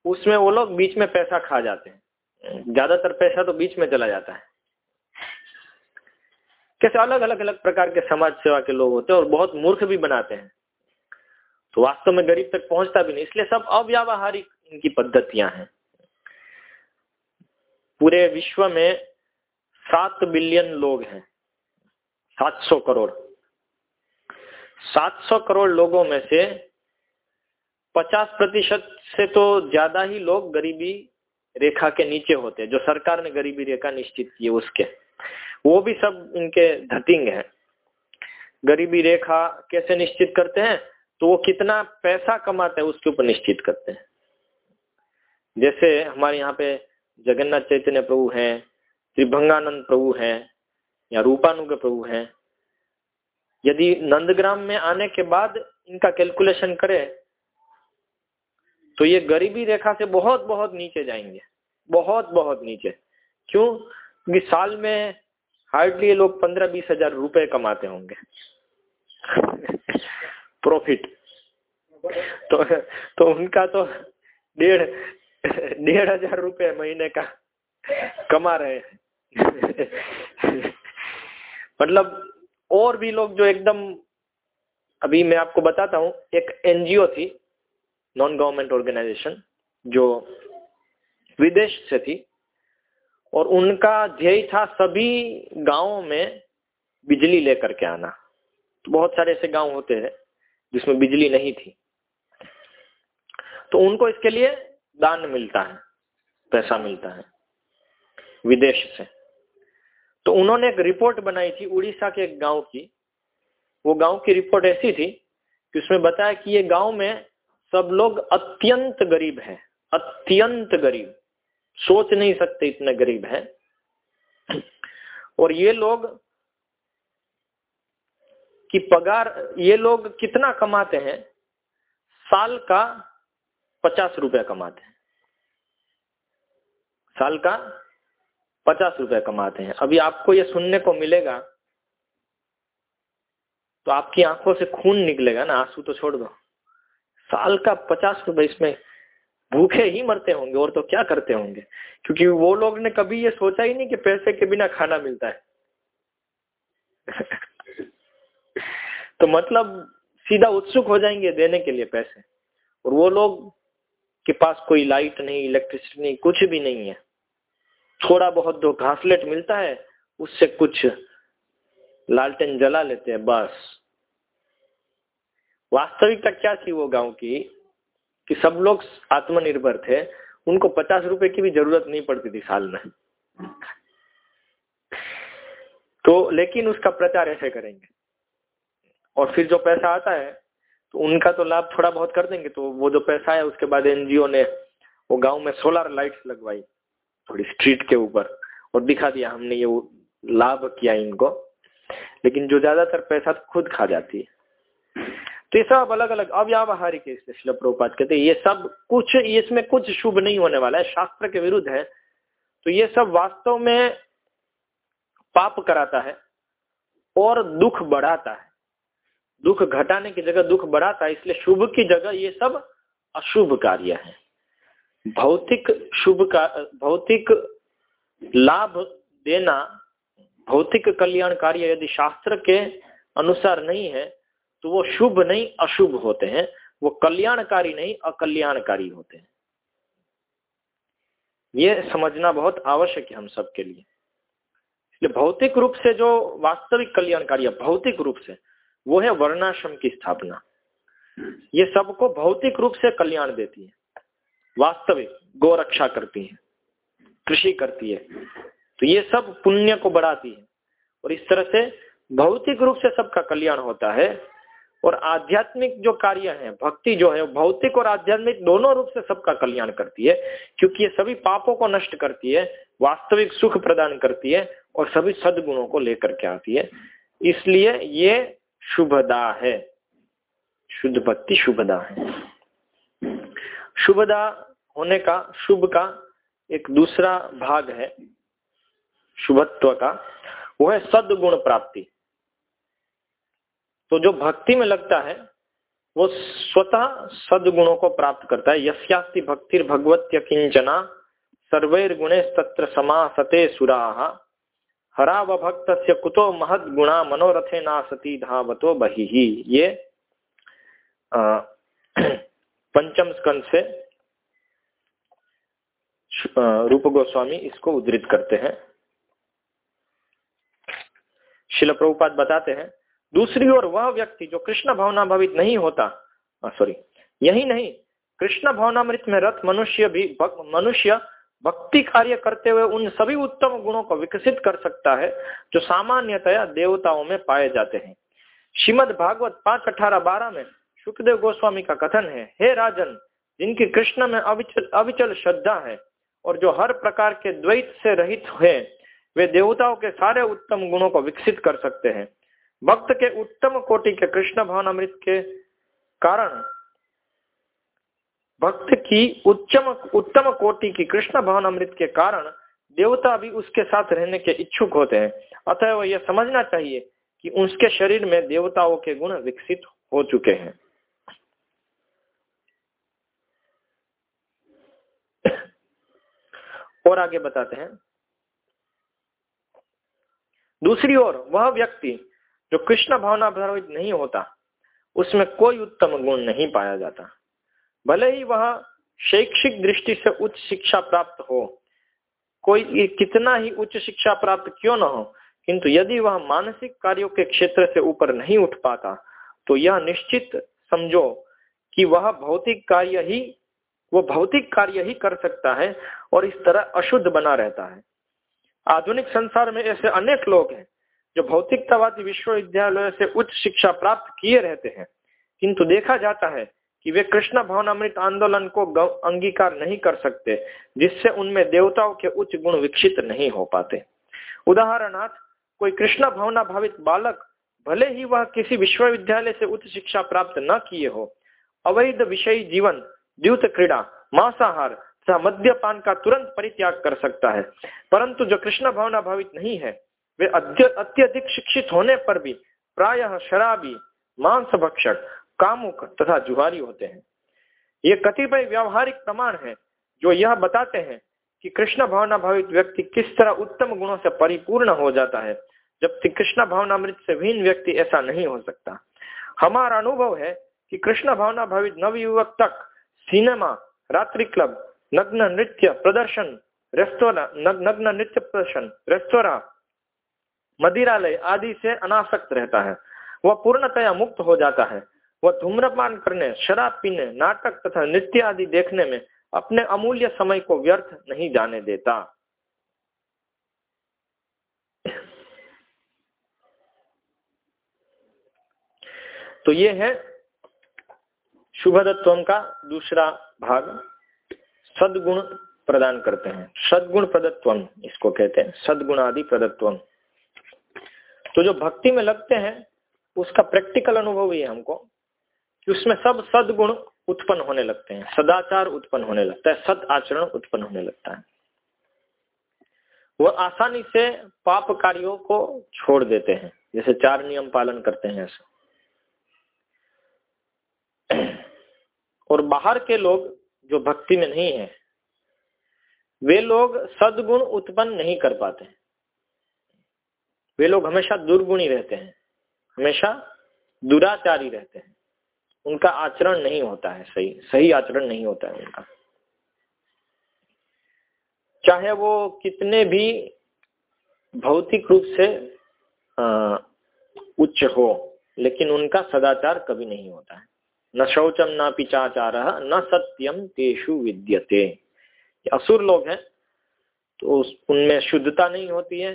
उसमें वो लोग बीच में पैसा खा जाते हैं। ज़्यादातर पैसा तो बीच में चला जाता है। कैसे अलग अलग अलग प्रकार के समाज सेवा के लोग होते हैं और बहुत मूर्ख भी बनाते हैं। तो वास्तव में गरीब तक पहुँचता भी नहीं। इसलिए सब अव्यावहारिक इनकी पद्धतियाँ हैं। पूरे विश्व में सात बिलियन लोग हैं। सात सौ करोड़। सात सौ करोड़ लोगों में से पचास प्रतिशत से तो ज़्यादा ही लोग गरीबी रेखा के नीचे होते हैं। जो सरकार ने गरीबी रेखा निश्चित की उसके। वो भी सब इनके धतिंग है। गरीबी रेखा कैसे निश्चित करते हैं? तो वो कितना पैसा कमाते हैं, उसके ऊपर निश्चित करते हैं। जैसे हमारे यहाँ पे जगन्नाथ चैतन्य प्रभु हैं, त्रिभंगानंद प्रभु हैं, या रूपानुग प्रभु हैं। यदि नंदग्राम में आने के बाद इनका कैलकुलेशन करें तो ये गरीबी रेखा से बहुत बहुत नीचे जाएँगे। बहुत बहुत नीचे। क्यों? क्योंकि साल में हार्डली लोग पंद्रह बीस हज़ार रुपए कमाते होंगे। प्रॉफिट तो तो उनका तो डेढ़ डेढ़ हज़ार रुपये महीने का कमा रहे मतलब और भी लोग जो एकदम, अभी मैं आपको बताता हूँ, एक एनजीओ थी नॉन गवर्नमेंट ऑर्गेनाइजेशन जो विदेश से थी, और उनका ध्येय था सभी गाँवों में बिजली लेकर के आना। तो बहुत सारे ऐसे गाँव होते हैं जिसमें बिजली नहीं थी। तो उनको इसके लिए दान मिलता है, पैसा मिलता है, विदेश से। तो उन्होंने एक रिपोर्ट बनाई थी उड़ीसा के एक गाँव की। वो गाँव की रिपोर्ट ऐसी थी कि उसमें बताया कि ये गाँव में सब लोग अत्यंत गरीब हैं, अत्यंत गरीब। सोच नहीं सकते इतने गरीब हैं। और ये लोग की पगार, ये लोग कितना कमाते हैं? साल का पचास रुपया कमाते हैं। साल का पचास रुपए कमाते हैं। अभी आपको ये सुनने को मिलेगा तो आपकी आँखों से खून निकलेगा ना, आँसू तो छोड़ दो। साल का पचास रुपए इसमें भूखे ही मरते होंगे, और तो क्या करते होंगे? क्योंकि वो लोग ने कभी ये सोचा ही नहीं कि पैसे के बिना खाना मिलता है। तो मतलब सीधा उत्सुक हो जाएँगे देने के लिए पैसे। और वो लोग के पास कोई लाइट नहीं इलेक्ट्रिसिटी नहीं, कुछ भी नहीं है। थोड़ा बहुत जो घासलेट मिलता है, उससे कुछ लालटेन जला लेते हैं, बस। वास्तविकता क्या थी वो गाँव की? कि सब लोग आत्मनिर्भर थे, उनको पचास रुपए की भी ज़रूरत नहीं पड़ती थी साल में। तो लेकिन उसका प्रचार ऐसे करेंगे। और फिर जो पैसा आता है तो उनका तो लाभ थोड़ा बहुत कर देंगे तो वो जो पैसा है, उसके बाद एनजीओ ने वो गाँव में सोलर लाइट्स लगवाई, थोड़ी स्ट्रीट के ऊपर, और दिखा दिया हमने ये लाभ किया इनको। लेकिन जो ज़्यादातर पैसा तो खुद खा जाती है। तो ये सब अलग अलग अव्यावहारिक प्रभुपात कहते हैं, ये सब कुछ इसमें कुछ शुभ नहीं होने वाला है, शास्त्र के विरुद्ध है। तो ये सब वास्तव में पाप कराता है, और दुख बढ़ाता है। दुख घटाने की जगह दुख बढ़ाता है, इसलिए शुभ की जगह ये सब अशुभ कार्य है। भौतिक शुभ का, भौतिक लाभ देना, भौतिक कल्याण कार्य यदि शास्त्र के अनुसार नहीं है तो वो शुभ नहीं, अशुभ होते हैं। वो कल्याणकारी नहीं, अकल्याणकारी होते हैं। ये समझना बहुत आवश्यक है हम सबके लिए। भौतिक रूप से जो वास्तविक कल्याणकारी है, भौतिक रूप से वो है वर्णाश्रम की स्थापना। ये सबको भौतिक रूप से कल्याण देती है। वास्तविक गो रक्षा करती है, कृषि करती है। तो ये सब पुण्य को बढ़ाती है। और इस तरह से भौतिक रूप से सबका कल्याण होता है। और आध्यात्मिक जो कार्य है, भक्ति जो है भौतिक और आध्यात्मिक दोनों रूप से सबका कल्याण करती है। क्योंकि ये सभी पापों को नष्ट करती है, वास्तविक सुख प्रदान करती है और सभी सदगुणों को लेकर के आती है। इसलिए ये शुभदा है। शुद्ध भक्ति शुभदा है। शुभदा होने का, शुभ का एक दूसरा भाग है, शुभत्व का, वो है सदगुण प्राप्ति। तो जो भक्ति में लगता है, वो स्वतः सदगुणों को प्राप्त करता है। यस्यास्ति भक्तिर भगवत्य किंचना सर्वैर गुणे तत्र समासते सुरा। हराव भक्त से कुतो महद गुणा मनोरथे ना सती धावतो बही। ये पंचम स्कंद से रूप गोस्वामी इसको उद्धृत करते हैं। शिल प्रभुपाद बताते हैं, दूसरी ओर वह व्यक्ति जो कृष्ण भावना भावित नहीं होता सॉरी यही नहीं, कृष्ण भावनामृत में रथ मनुष्य भी, मनुष्य भक्ति कार्य करते हुए उन सभी उत्तम गुणों को विकसित कर सकता है, जो सामान्यतया देवताओं में पाए जाते हैं। श्रीमद भागवत पाँच, अठारह, बारह में सुखदेव गोस्वामी का कथन है, हे राजन, जिनकी कृष्ण में अविचल अविचल श्रद्धा है और जो हर प्रकार के द्वैत से रहित है, वे देवताओं के सारे उत्तम गुणों को विकसित कर सकते हैं। भक्त के उत्तम कोटि के कृष्ण भवन अमृत के कारण भक्त की उच्चम, उत्तम कोटि की कृष्ण भवन अमृत के कारण देवता भी उसके साथ रहने के इच्छुक होते हैं। अतः वह यह समझना चाहिए कि उसके शरीर में देवताओं के गुण विकसित हो चुके हैं। और आगे बताते हैं। दूसरी ओर, वह व्यक्ति जो कृष्ण भावना प्रभावित नहीं होता, उसमें कोई उत्तम गुण नहीं पाया जाता। भले ही वह शैक्षिक दृष्टि से उच्च शिक्षा प्राप्त हो, कोई कितना ही उच्च शिक्षा प्राप्त क्यों न हो, किंतु यदि वह मानसिक कार्यों के क्षेत्र से ऊपर नहीं उठ पाता तो यह निश्चित समझो कि वह भौतिक कार्य ही, वो भौतिक कार्य ही कर सकता है और इस तरह अशुद्ध बना रहता है। आधुनिक संसार में ऐसे अनेक लोग हैं जो भौतिकतावादी विश्वविद्यालय से उच्च शिक्षा प्राप्त किए रहते हैं, किंतु देखा जाता है कि वे कृष्ण भवनामृत आंदोलन को अंगीकार नहीं कर सकते, जिससे उनमें देवताओं के उच्च गुण विकसित नहीं हो पाते। उदाहरणार्थ, कोई कृष्ण भवना भावित बालक, भले ही वह किसी विश्वविद्यालय से उच्च शिक्षा प्राप्त न किए हो, अवैध विषयी जीवन, द्युत क्रीड़ा, मांसाहार तथा मद्यपान का तुरंत परित्याग कर सकता है। परंतु जो कृष्ण भावना भावित नहीं है, वे अत्यधिक शिक्षित होने पर भी प्रायः शराबी, मांस भक्षक कामुक तथा जुहारी होते हैं। ये कतिपय व्यावहारिक प्रमाण है, जो यह बताते हैं कि कृष्ण भावना भावित व्यक्ति किस तरह उत्तम गुणों से परिपूर्ण हो जाता है, जबकि कृष्ण भावनामृत से भिन्न व्यक्ति ऐसा नहीं हो सकता। हमारा अनुभव है कि कृष्ण भावना भावित नवयुवक तक सिनेमा, रात्रि क्लब, नग्न नृत्य प्रदर्शन, रेस्तोरा नग्न नृत्य प्रदर्शन, रेस्तोरा, मदिरालय आदि से अनासक्त रहता है। वह पूर्णतया मुक्त हो जाता है। वह धूम्रपान करने, शराब पीने, नाटक तथा नृत्य आदि देखने में अपने अमूल्य समय को व्यर्थ नहीं जाने देता। तो ये है शुभदत्व का दूसरा भाग। सदगुण प्रदान करते हैं। सदगुण प्रदत्व इसको कहते हैं। सदगुण आदि प्रदत्व तो जो भक्ति में लगते हैं, उसका प्रैक्टिकल अनुभव ही हमको कि उसमें सब सदगुण उत्पन्न होने लगते हैं, सदाचार उत्पन्न होने लगता है, सद आचरण उत्पन्न होने लगता है। वह आसानी से पाप कार्यों को छोड़ देते हैं, जैसे चार नियम पालन करते हैं ऐसे। और बाहर के लोग जो भक्ति में नहीं है, वे लोग सदगुण उत्पन्न नहीं कर पाते वे लोग हमेशा दुर्गुणी रहते हैं, हमेशा दुराचारी रहते हैं। उनका आचरण नहीं होता है, सही सही आचरण नहीं होता है उनका। चाहे वो कितने भी भौतिक रूप से उच्च हो, लेकिन उनका सदाचार कभी नहीं होता है। न शौचम न पिचाचार न सत्यम तेषु विद्यते। असुर लोग हैं तो उनमें शुद्धता नहीं होती है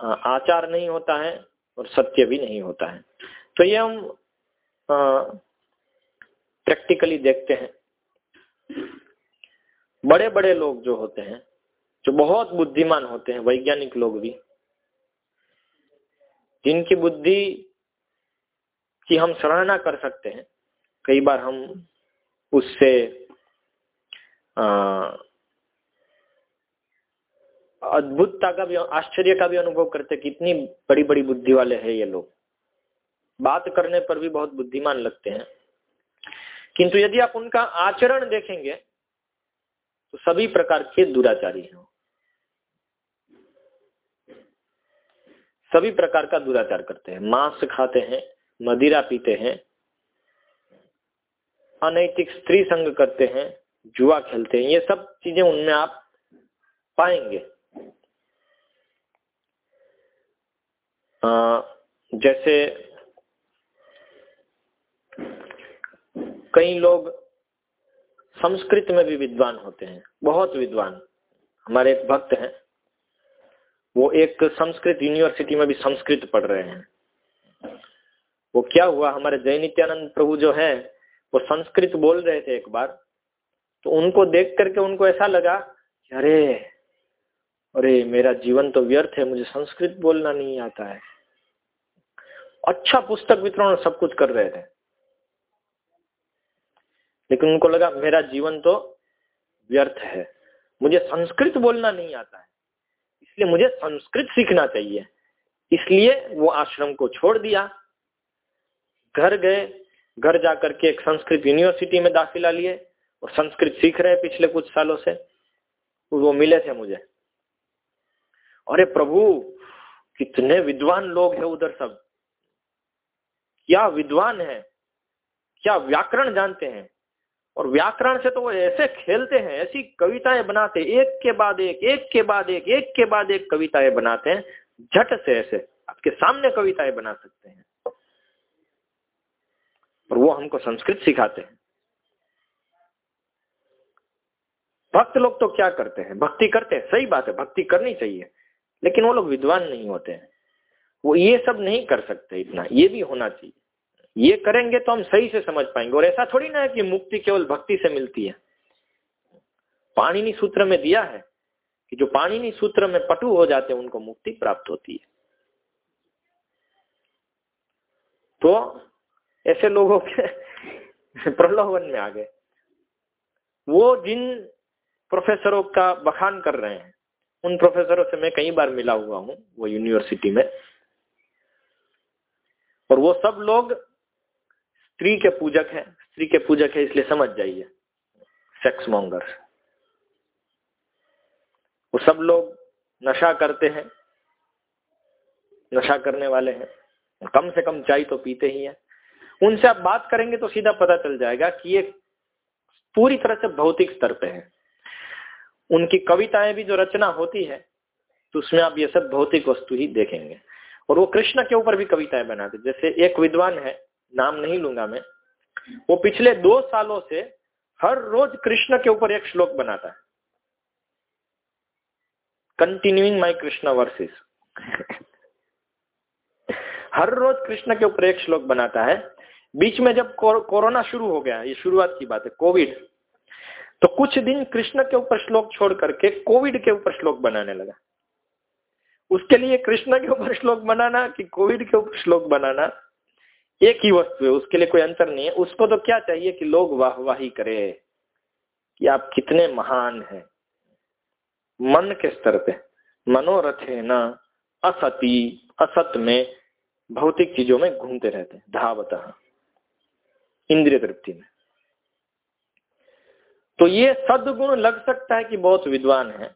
आचार नहीं होता है, और सत्य भी नहीं होता है। तो ये हम प्रैक्टिकली देखते हैं। बड़े बड़े लोग जो होते हैं, जो बहुत बुद्धिमान होते हैं, वैज्ञानिक लोग भी, जिनकी बुद्धि की हम सराहना कर सकते हैं, कई बार हम उससे अद्भुतता का भी, आश्चर्य का भी अनुभव करते कितनी बड़ी बड़ी बुद्धि वाले हैं ये लोग। बात करने पर भी बहुत बुद्धिमान लगते हैं। किंतु यदि आप उनका आचरण देखेंगे तो सभी प्रकार के दुराचारी हैं। सभी प्रकार का दुराचार करते हैं। मांस खाते हैं मदिरा पीते हैं अनैतिक स्त्री संग करते हैं जुआ खेलते हैं ये सब चीज़ें उनमें आप पाएँगे। आ, जैसे कई लोग संस्कृत में भी विद्वान होते हैं, बहुत विद्वान, हमारे एक भक्त हैं, वो एक संस्कृत यूनिवर्सिटी में भी संस्कृत पढ़ रहे हैं। वो क्या हुआ, हमारे जय नित्यानंद प्रभु जो है, वो संस्कृत बोल रहे थे एक बार तो उनको देख करके उनको ऐसा लगा अरे अरे मेरा जीवन तो व्यर्थ है, मुझे संस्कृत बोलना नहीं आता है। अच्छा पुस्तक वितरण सब कुछ कर रहे थे। लेकिन उनको लगा, मेरा जीवन तो व्यर्थ है। मुझे संस्कृत बोलना नहीं आता है। इसलिए मुझे संस्कृत सीखना चाहिए। इसलिए वो आश्रम को छोड़ दिया। घर गए, घर जाकर के एक संस्कृत यूनिवर्सिटी में दाखिला लिए और संस्कृत सीख रहे पिछले कुछ सालों से। वो मिले थे मुझे। अरे प्रभु, कितने विद्वान लोग हैं उधर सब। क्या विद्वान है? क्या व्याकरण जानते हैं? और व्याकरण से तो वो ऐसे खेलते हैं, ऐसी कविताएँ बनाते एक के बाद एक एक के बाद एक एक के बाद एक कविताएँ बनाते हैं, झट से ऐसे आपके सामने कविताएँ बना सकते हैं। और वो हमको संस्कृत सिखाते हैं। भक्त लोग तो क्या करते हैं? भक्ति करते हैं, सही बात है, भक्ति करनी चाहिए, लेकिन वो लोग विद्वान नहीं होते हैं। वो ये सब नहीं कर सकते इतना, ये भी होना चाहिए। ये करेंगे तो हम सही से समझ पाएँगे। और ऐसा थोड़ी ना है कि मुक्ति केवल भक्ति से मिलती है। पाणिनि सूत्र में दिया है कि जो पाणिनि सूत्र में पटु हो जाते हैं, उनको मुक्ति प्राप्त होती है। तो ऐसे लोगों के प्रलोभन में आ गए। वो जिन प्रोफेसरों का बखान कर रहे हैं, उन प्रोफेसरों से मैं कई बार मिला हुआ हूँ, वो यूनिवर्सिटी में। और वो सब लोग स्त्री के पूजक हैं, स्त्री के पूजक है, इसलिए समझ जाइए। सेक्स मॉन्गर वो सब लोग नशा करते हैं, नशा करने वाले हैं। कम से कम चाय तो पीते ही हैं। उनसे आप बात करेंगे तो सीधा पता चल जाएगा कि ये पूरी तरह से भौतिक स्तर पे है। उनकी कविताएँ भी जो रचना होती है तो उसमें आप ये सब भौतिक वस्तु ही देखेंगे। और वो कृष्ण के ऊपर भी कविताएँ बनाते जैसे एक विद्वान है नाम नहीं लूँगा मैं। वो पिछले दो सालों से हर रोज कृष्ण के ऊपर एक श्लोक बनाता है। कंटिन्यूइंग माई कृष्ण वर्सेस हर रोज कृष्ण के ऊपर एक श्लोक बनाता है। बीच में जब कोरोना शुरू हो गया, ये शुरुआत की बात है, कोविड। तो कुछ दिन कृष्ण के ऊपर श्लोक छोड़ करके कोविड के ऊपर श्लोक बनाने लगा। उसके लिए कृष्ण के ऊपर श्लोक बनाना कि कोविड के ऊपर श्लोक बनाना एक ही वस्तु है, उसके लिए कोई अंतर नहीं है। उसको तो क्या चाहिए कि लोग वाहवाही करे कि आप कितने महान हैं। मन के स्तर पे? मनोरथ है न? असती, असत में भौतिक चीज़ों में घूमते रहते हैं, धावत इंद्रिय तृप्ति में। तो ये सदगुण लग सकता है कि बहुत विद्वान है,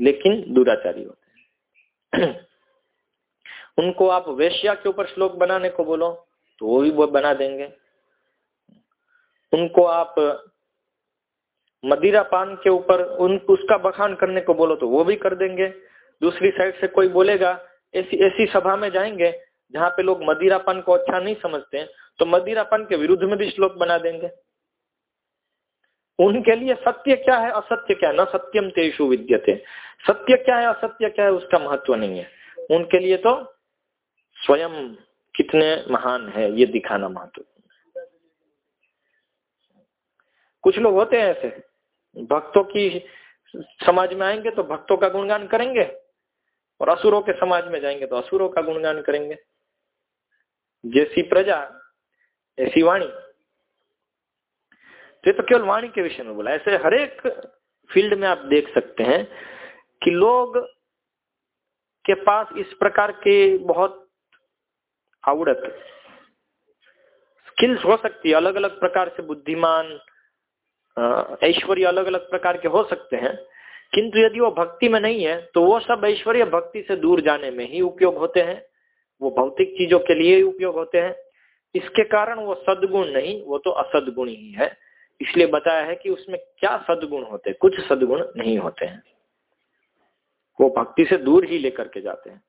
लेकिन दुराचारी होते हैं। उनको आप वेश्या के ऊपर श्लोक बनाने को बोलो तो वो भी वो बना देंगे। उनको आप मदिरा पान के ऊपर उन, उसका बखान करने को बोलो तो वो भी कर देंगे। दूसरी साइड से कोई बोलेगा, ऐसी ऐसी सभा में जाएँगे, जहाँ पे लोग मदिरापान को अच्छा नहीं समझते तो मदिरापान के विरुद्ध में भी श्लोक बना देंगे। उनके लिए सत्य क्या है, असत्य क्या है? न सत्यम तेषु विद्यते। सत्य क्या है, असत्य क्या है, उसका महत्व नहीं है। उनके लिए तो स्वयं कितने महान है, ये दिखाना महत्वपूर्ण कुछ लोग होते हैं ऐसे, भक्तों की समाज में आएँगे तो भक्तों का गुणगान करेंगे, और असुरों के समाज में जाएँगे तो असुरों का गुणगान करेंगे। जैसी प्रजा, ऐसी वाणी। तो तो केवल वाणी के विषय में बोला, ऐसे हरेक फ़ील्ड में आप देख सकते हैं कि लोग के पास इस प्रकार के बहुत आवड़त स्किल्स हो सकती है अलग अलग प्रकार से बुद्धिमान ऐश्वर्य अलग अलग प्रकार के हो सकते हैं, किंतु यदि वो भक्ति में नहीं है तो वो सब ऐश्वर्य भक्ति से दूर जाने में ही उपयोग होते हैं, वो भौतिक चीज़ों के लिए ही उपयोग होते हैं। इसके कारण वो सदगुण नहीं, वो तो असदगुण ही है। इसलिए बताया है कि उसमें क्या सदगुण होते कुछ सदगुण नहीं होते हैं। वो भक्ति से दूर ही लेकर के जाते हैं।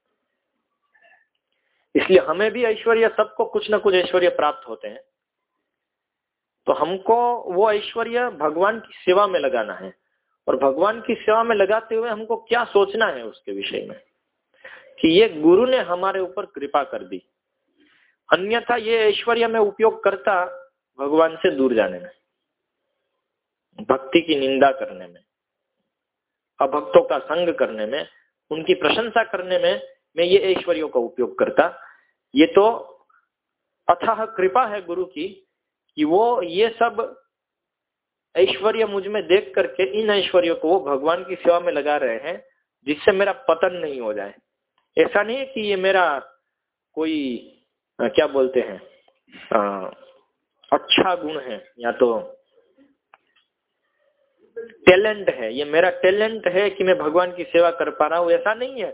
इसलिए हमें भी ऐश्वर्य, सबको कुछ ना कुछ ऐश्वर्य प्राप्त होते हैं। तो हमको वो ऐश्वर्य भगवान की सेवा में लगाना है। और भगवान की सेवा में लगाते हुए हमको क्या सोचना है उसके विषय में? कि ये गुरु ने हमारे ऊपर कृपा कर दी। अन्यथा ये ऐश्वर्य में उपयोग करता भगवान से दूर जाने में, भक्ति की निंदा करने में, अभक्तों का संग करने में, उनकी प्रशंसा करने में मैं ये ऐश्वर्यों का उपयोग करता। ये तो अथाह कृपा है गुरु की कि वो ये सब ऐश्वर्य मुझमें देख करके इन ऐश्वर्यों को वो भगवान की सेवा में लगा रहे हैं जिससे मेरा पतन नहीं हो जाए। ऐसा नहीं है कि ये मेरा कोई क्या बोलते हैं आ, अच्छा गुण है या तो टैलेंट है। ये मेरा टैलेंट है कि मैं भगवान की सेवा कर पा रहा हूँ ऐसा नहीं है।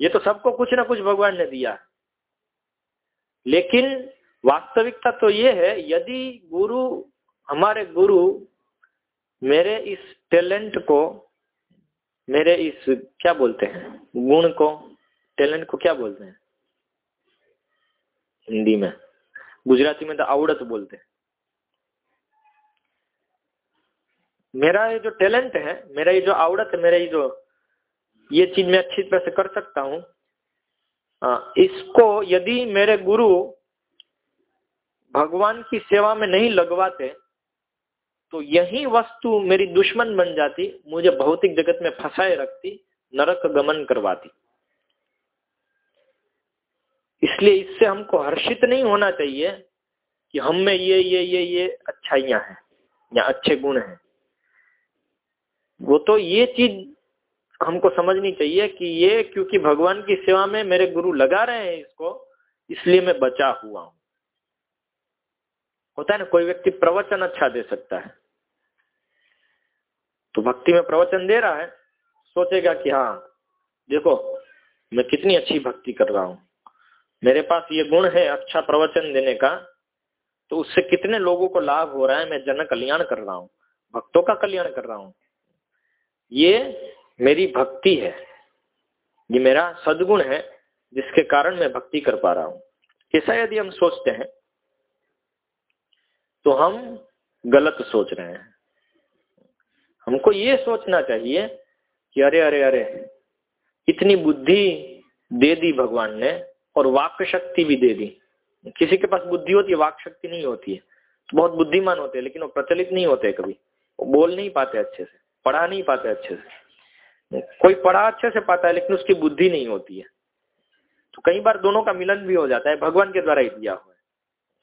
ये तो सबको कुछ ना कुछ भगवान ने दिया लेकिन वास्तविकता तो ये है, यदि गुरु, हमारे गुरु मेरे इस टैलेंट को, मेरे इस, क्या बोलते हैं, गुण को, टैलेंट को क्या बोलते हैं? हिंदी में। गुजराती में तो आवड़त बोलते हैं। मेरा ये जो टैलेंट है, मेरा ये जो आवड़त है मेरा ये जो ये चीज़ मैं अच्छी तरह से कर सकता हूँ। इसको यदि मेरे गुरु भगवान की सेवा में नहीं लगवाते तो यही वस्तु मेरी दुश्मन बन जाती, मुझे भौतिक जगत में फंसाए रखती, नरक गमन करवाती। इसलिए इससे हमको हर्षित नहीं होना चाहिए कि हम में ये ये ये ये अच्छाइयाँ हैं, या अच्छे गुण हैं। वो तो ये चीज़ हमको समझनी चाहिए कि ये क्योंकि भगवान की सेवा में मेरे गुरु लगा रहे हैं इसको, इसलिए मैं बचा हुआ हूँ। होता है ना, कोई व्यक्ति प्रवचन अच्छा दे सकता है। तो भक्ति में प्रवचन दे रहा है, सोचेगा कि हाँ देखो, मैं कितनी अच्छी भक्ति कर रहा हूँ। मेरे पास ये गुण है अच्छा प्रवचन देने का तो उससे कितने लोगों को लाभ हो रहा है, मैं जन कल्याण कर रहा हूँ, भक्तों का कल्याण कर रहा हूँ। ये मेरी भक्ति है। ये मेरा सदगुण है, जिसके कारण मैं भक्ति कर पा रहा हूँ। ऐसा यदि हम सोचते हैं तो हम गलत सोच रहे हैं। हमको ये सोचना चाहिए कि अरे अरे अरे, इतनी बुद्धि दे दी भगवान ने और वाक शक्ति भी दे दी। किसी के पास बुद्धि होती है वाक शक्ति नहीं होती है। तो बहुत बुद्धिमान होते हैं, लेकिन वो प्रचलित नहीं होते कभी। वो बोल नहीं पाते अच्छे से, पढ़ा नहीं पाते अच्छे से। कोई पढ़ा अच्छे से पाता है, लेकिन उसकी बुद्धि नहीं होती है। तो कई बार दोनों का मिलन भी हो जाता है, भगवान के द्वारा ही दिया हुआ है।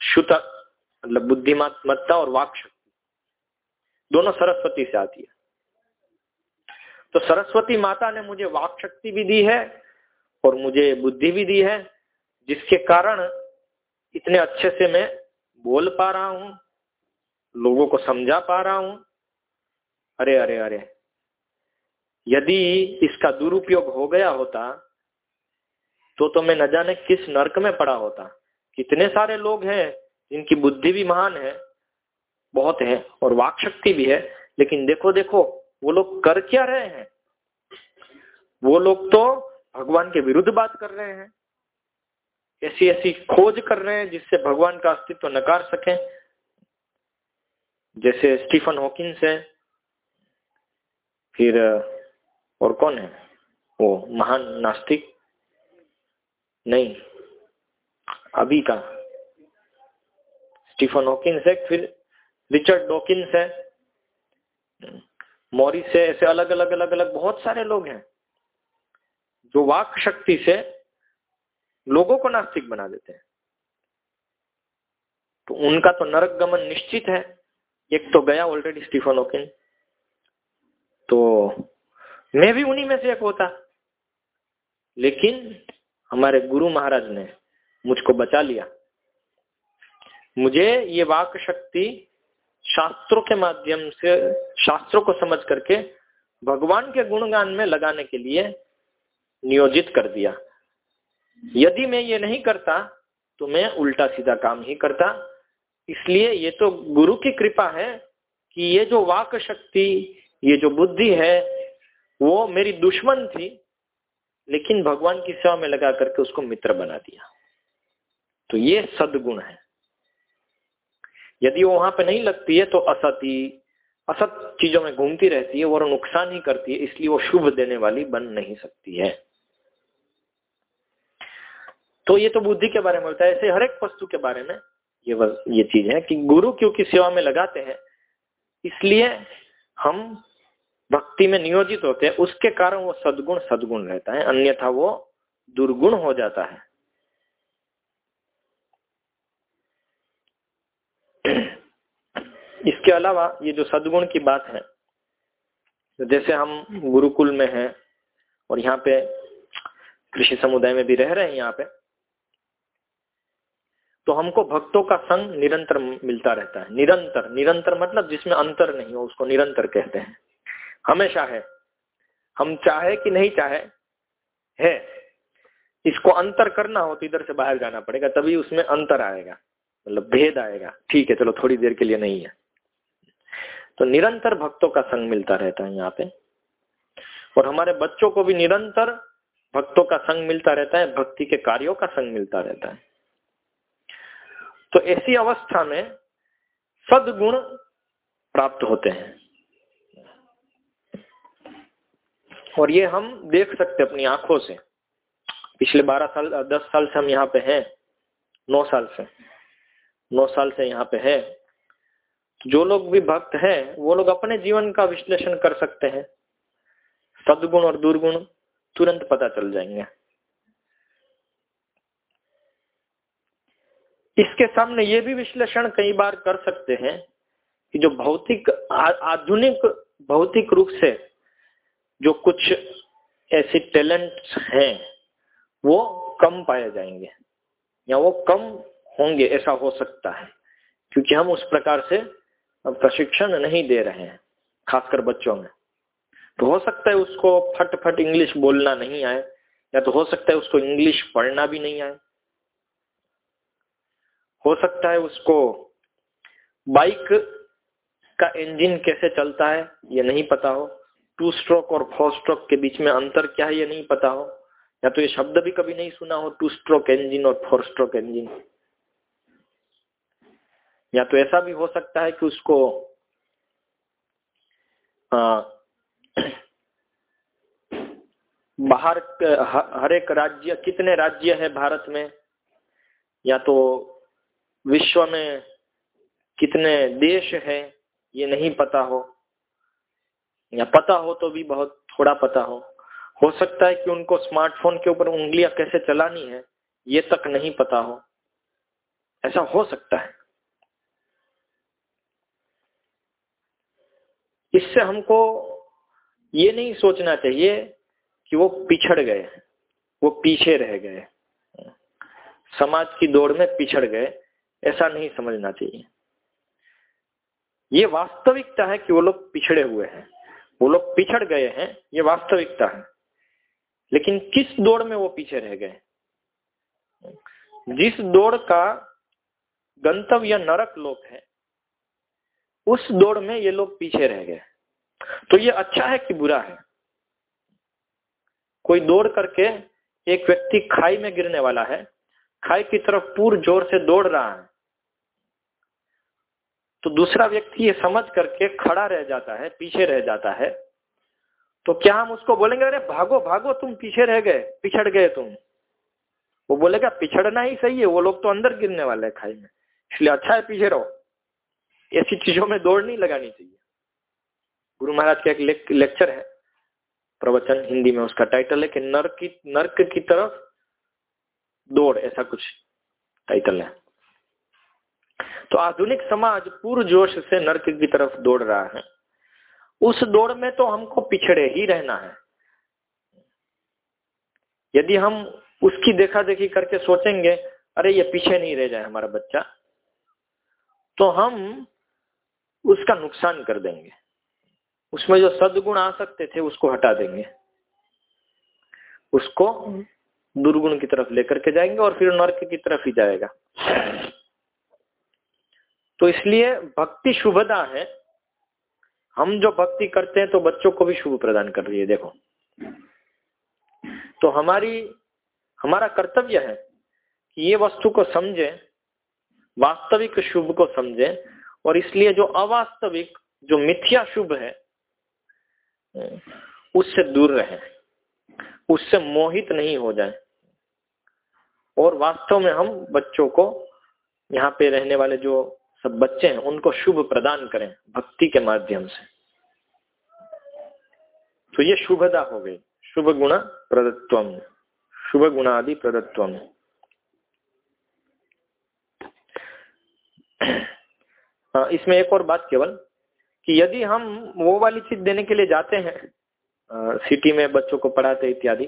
शुद्ध मतलब बुद्धिमत्ता और वाक शक्ति। दोनों सरस्वती से आती है। तो सरस्वती माता ने मुझे वाक शक्ति भी दी है, और मुझे बुद्धि भी दी है, जिसके कारण इतने अच्छे से मैं बोल पा रहा हूँ, लोगों को समझा पा रहा हूँ। अरे अरे अरे यदि इसका दुरुपयोग हो गया होता तो तो मैं न जाने किस नरक में पड़ा होता। कितने सारे लोग हैं, जिनकी बुद्धि भी महान है, बहुत है, और वाक शक्ति भी है, लेकिन देखो देखो, वो लोग कर क्या रहे हैं? वो लोग तो भगवान के विरुद्ध बात कर रहे हैं। ऐसी ऐसी खोज कर रहे हैं, जिससे भगवान का अस्तित्व नकार सके। जैसे स्टीफन हॉकिंस है, फिर और कौन है? वो महान नास्तिक? नहीं। अभी का स्टीफन हॉकिंस है, फिर रिचर्ड डॉकिंस है। मॉरिस है, ऐसे अलग अलग अलग अलग बहुत सारे लोग हैं जो वाक शक्ति से लोगों को नास्तिक बना देते हैं। तो उनका तो नरक गमन निश्चित है। एक तो गया ऑलरेडी स्टीफन ओकिन तो मैं भी उन्हीं में से एक होता। लेकिन हमारे गुरु महाराज ने मुझको बचा लिया। मुझे ये वाक शक्ति शास्त्रों के माध्यम से, शास्त्रों को समझ करके भगवान के गुणगान में लगाने के लिए नियोजित कर दिया। यदि मैं ये नहीं करता तो मैं उल्टा सीधा काम ही करता। इसलिए ये तो गुरु की कृपा है कि ये जो वाक शक्ति, ये जो बुद्धि है वो मेरी दुश्मन थी, लेकिन भगवान की सेवा में लगा करके उसको मित्र बना दिया। तो ये सदगुण है। यदि वो वहाँ पे नहीं लगती है तो असती असत चीज़ों में घूमती रहती है वो नुकसान ही करती है, इसलिए वो शुभ देने वाली बन नहीं सकती है। तो ये तो बुद्धि के बारे में होता है, ऐसे हर एक वस्तु के बारे में ये ये चीज़ है कि गुरु क्योंकि सेवा में लगाते हैं, इसलिए हम भक्ति में नियोजित होते हैं, उसके कारण वो सदगुण सदगुण रहता है, अन्यथा वो दुर्गुण हो जाता है। इसके अलावा ये जो सदगुण की बात है, जैसे हम गुरुकुल में हैं और यहाँ पे कृषि समुदाय में भी रह रहे हैं यहाँ पे तो हमको भक्तों का संग निरंतर मिलता रहता है। निरंतर निरंतर मतलब जिसमें अंतर नहीं हो, उसको निरंतर कहते हैं। हमेशा है। हम चाहे कि नहीं चाहे, है। इसको अंतर करना हो तो इधर से बाहर जाना पड़ेगा, तभी उसमें अंतर आएगा मतलब भेद आएगा। ठीक है, चलो थोड़ी देर के लिए नहीं है। तो निरंतर भक्तों का संग मिलता रहता है यहाँ पे। और हमारे बच्चों को भी निरंतर भक्तों का संग मिलता रहता है, भक्ति के कार्यों का संग मिलता रहता है। तो ऐसी अवस्था में सदगुण प्राप्त होते हैं। और ये हम देख सकते अपनी आँखों से। पिछले बारह साल दस साल से हम यहाँ पे हैं। नौ साल से। नौ साल से यहाँ पे है। जो लोग भी भक्त हैं, वो लोग अपने जीवन का विश्लेषण कर सकते हैं। सदगुण और दुर्गुण तुरंत पता चल जाएँगे। इसके सामने ये भी विश्लेषण कई बार कर सकते हैं कि जो भौतिक आधुनिक, भौतिक रूप से जो कुछ ऐसे टैलेंट्स हैं, वो कम पाए जाएँगे, या वो कम होंगे, ऐसा हो सकता है। क्योंकि हम उस प्रकार से प्रशिक्षण नहीं दे रहे हैं, खासकर बच्चों में। तो हो सकता है उसको फट फट इंग्लिश बोलना नहीं आए, या तो हो सकता है उसको इंग्लिश पढ़ना भी नहीं आए। हो सकता है उसको बाइक का इंजन कैसे चलता है, ये नहीं पता हो। टू स्ट्रोक और फोर स्ट्रोक के बीच में अंतर क्या है ये नहीं पता हो? या तो ये शब्द भी कभी नहीं सुना हो टू स्ट्रोक इंजन और फोर स्ट्रोक इंजन या तो ऐसा भी हो सकता है कि उसको आ, बाहर हर एक राज्य कितने राज्य है भारत में? या तो विश्व में कितने देश है ये नहीं पता हो। या पता हो तो भी बहुत थोड़ा पता हो। हो सकता है कि उनको स्मार्टफ़ोन के ऊपर उंगलियाँ कैसे चलानी है, ये तक नहीं पता हो। ऐसा हो सकता है। इससे हमको ये नहीं सोचना चाहिए कि वो पिछड़ गए, वो पीछे रह गए। समाज की दौड़ में पिछड़ गए, ऐसा नहीं समझना चाहिए। ये वास्तविकता है कि वो लोग पिछड़े हुए हैं। वो लोग पिछड़ गए हैं, ये वास्तविकता है। लेकिन किस दौड़ में वो पीछे रह गए? जिस दौड़ का गंतव्य नरक लोक है, उस दौड़ में ये लोग पीछे रह गए। तो ये अच्छा है कि बुरा है? कोई दौड़ करके एक व्यक्ति खाई में गिरने वाला है, खाई की तरफ़ पूर ज़ोर से दौड़ रहा है तो दूसरा व्यक्ति ये समझ करके खड़ा रह जाता है, पीछे रह जाता है। तो क्या हम उसको बोलेंगे, अरे भागो भागो, तुम पीछे रह गए, पिछड़ गए तुम। वो बोलेगा, पिछड़ना ही सही है, वो लोग तो अंदर गिरने वाले हैं खाई में, इसलिए अच्छा है पीछे रहो। ऐसी चीज़ों में दौड़ नहीं लगानी चाहिए। गुरु महाराज का एक लेक्चर है, प्रवचन हिंदी में उसका टाइटल है कि नर्क की नर्क की तरफ़ दौड़, ऐसा कुछ टाइटल है। तो आधुनिक समाज पूर्व जोश से नर्क की तरफ़ दौड़ रहा है। उस दौड़ में तो हमको पिछड़े ही रहना है। यदि हम उसकी देखा देखी करके सोचेंगे, अरे ये पीछे नहीं रह जाए हमारा बच्चा तो हम उसका नुकसान कर देंगे। उसमें जो सदगुण आ सकते थे, उसको हटा देंगे। उसको दुर्गुण की तरफ़ लेकर के जाएँगे और फिर नर्क की तरफ़ ही जाएगा। तो इसलिए भक्ति शुभदा है। हम जो भक्ति करते हैं तो बच्चों को भी शुभ प्रदान कर रही है, देखो। तो हमारी, हमारा कर्तव्य है कि ये वस्तु को समझे, वास्तविक शुभ को समझे, और इसलिए जो अवास्तविक, जो मिथ्या शुभ है, उससे दूर रहे, उससे मोहित नहीं हो जाए। और वास्तव में हम बच्चों को यहाँ पे रहने वाले जो सब बच्चे हैं उनको शुभ प्रदान करें भक्ति के माध्यम से। तो ये शुभदा हो गई। शुभ गुण प्रदत्व शुभ गुणादि प्रदत्व हाँ, इसमें एक और बात केवल कि यदि हम वो वाली चीज़ देने के लिए जाते हैं सिटी में बच्चों को पढ़ाते इत्यादि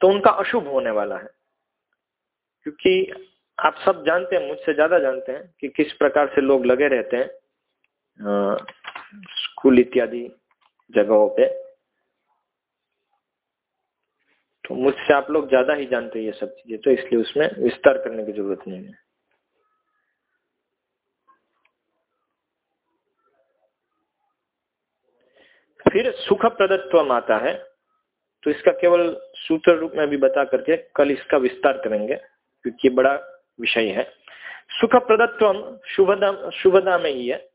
तो उनका अशुभ होने वाला है। क्योंकि आप सब जानते हैं, मुझसे ज़्यादा जानते हैं कि किस प्रकार से लोग लगे रहते हैं स्कूल इत्यादि जगहों पे। तो मुझसे आप लोग ज़्यादा ही जानते हैं ये सब चीज़ें तो इसलिए उसमें विस्तार करने की ज़रूरत नहीं है। फिर सुख प्रदत्व आता है तो इसका केवल सूत्र रूप में भी बता करके कल इसका विस्तार करेंगे, क्योंकि बड़ा विषय है। सुख प्रदत्व शुभदा शुभदा में ही है।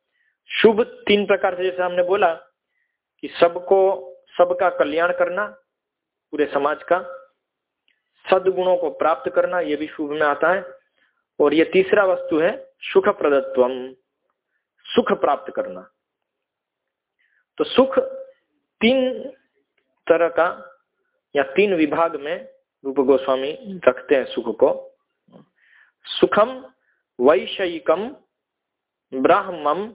शुभ तीन प्रकार से जैसे हमने बोला कि सबको, सबका कल्याण करना, पूरे समाज का। सदगुणों को प्राप्त करना यह भी शुभ में आता है। और ये तीसरा वस्तु है सुख प्रदत्व सुख प्राप्त करना। तो सुख तीन तरह का या तीन विभाग में रूप गोस्वामी रखते हैं सुख को। सुखम वैषयिकम ब्राह्मम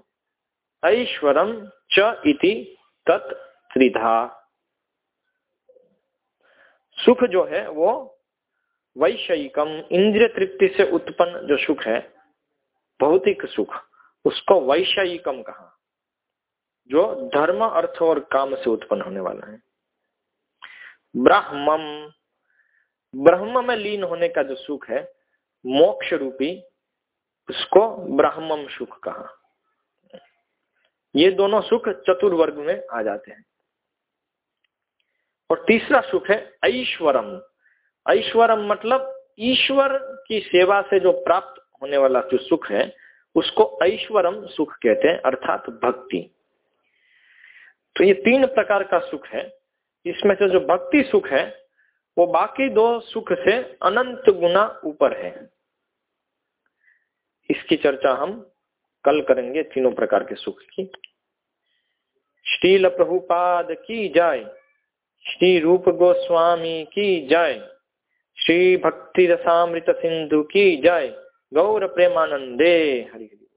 ऐश्वरम च इति तत् त्रिधा। सुख जो है वो वैषयिकम इंद्रिय तृप्ति से उत्पन्न जो सुख है, भौतिक सुख, उसको वैषयिकम कहा। जो धर्म, अर्थ और काम से उत्पन्न होने वाला है। ब्राह्मम ब्रह्म में लीन होने का जो सुख है मोक्ष रूपी उसको ब्राह्मम सुख कहा। ये दोनों सुख चतुर्वर्ग में आ जाते हैं। और तीसरा सुख है ऐश्वरम। ऐश्वरम मतलब ईश्वर की सेवा से जो प्राप्त होने वाला जो सुख है, उसको ऐश्वरम सुख कहते हैं, अर्थात भक्ति। तो ये तीन प्रकार का सुख है। इसमें से जो भक्ति सुख है वो बाकी दो सुख से अनंत गुना ऊपर है। इसकी चर्चा हम कल करेंगे तीनों प्रकार के सुख की। श्रील प्रभुपाद की जाय श्री रूप गोस्वामी की जय श्री भक्ति रसामृत सिंधु की जय, गौर प्रेमानंदे हरि।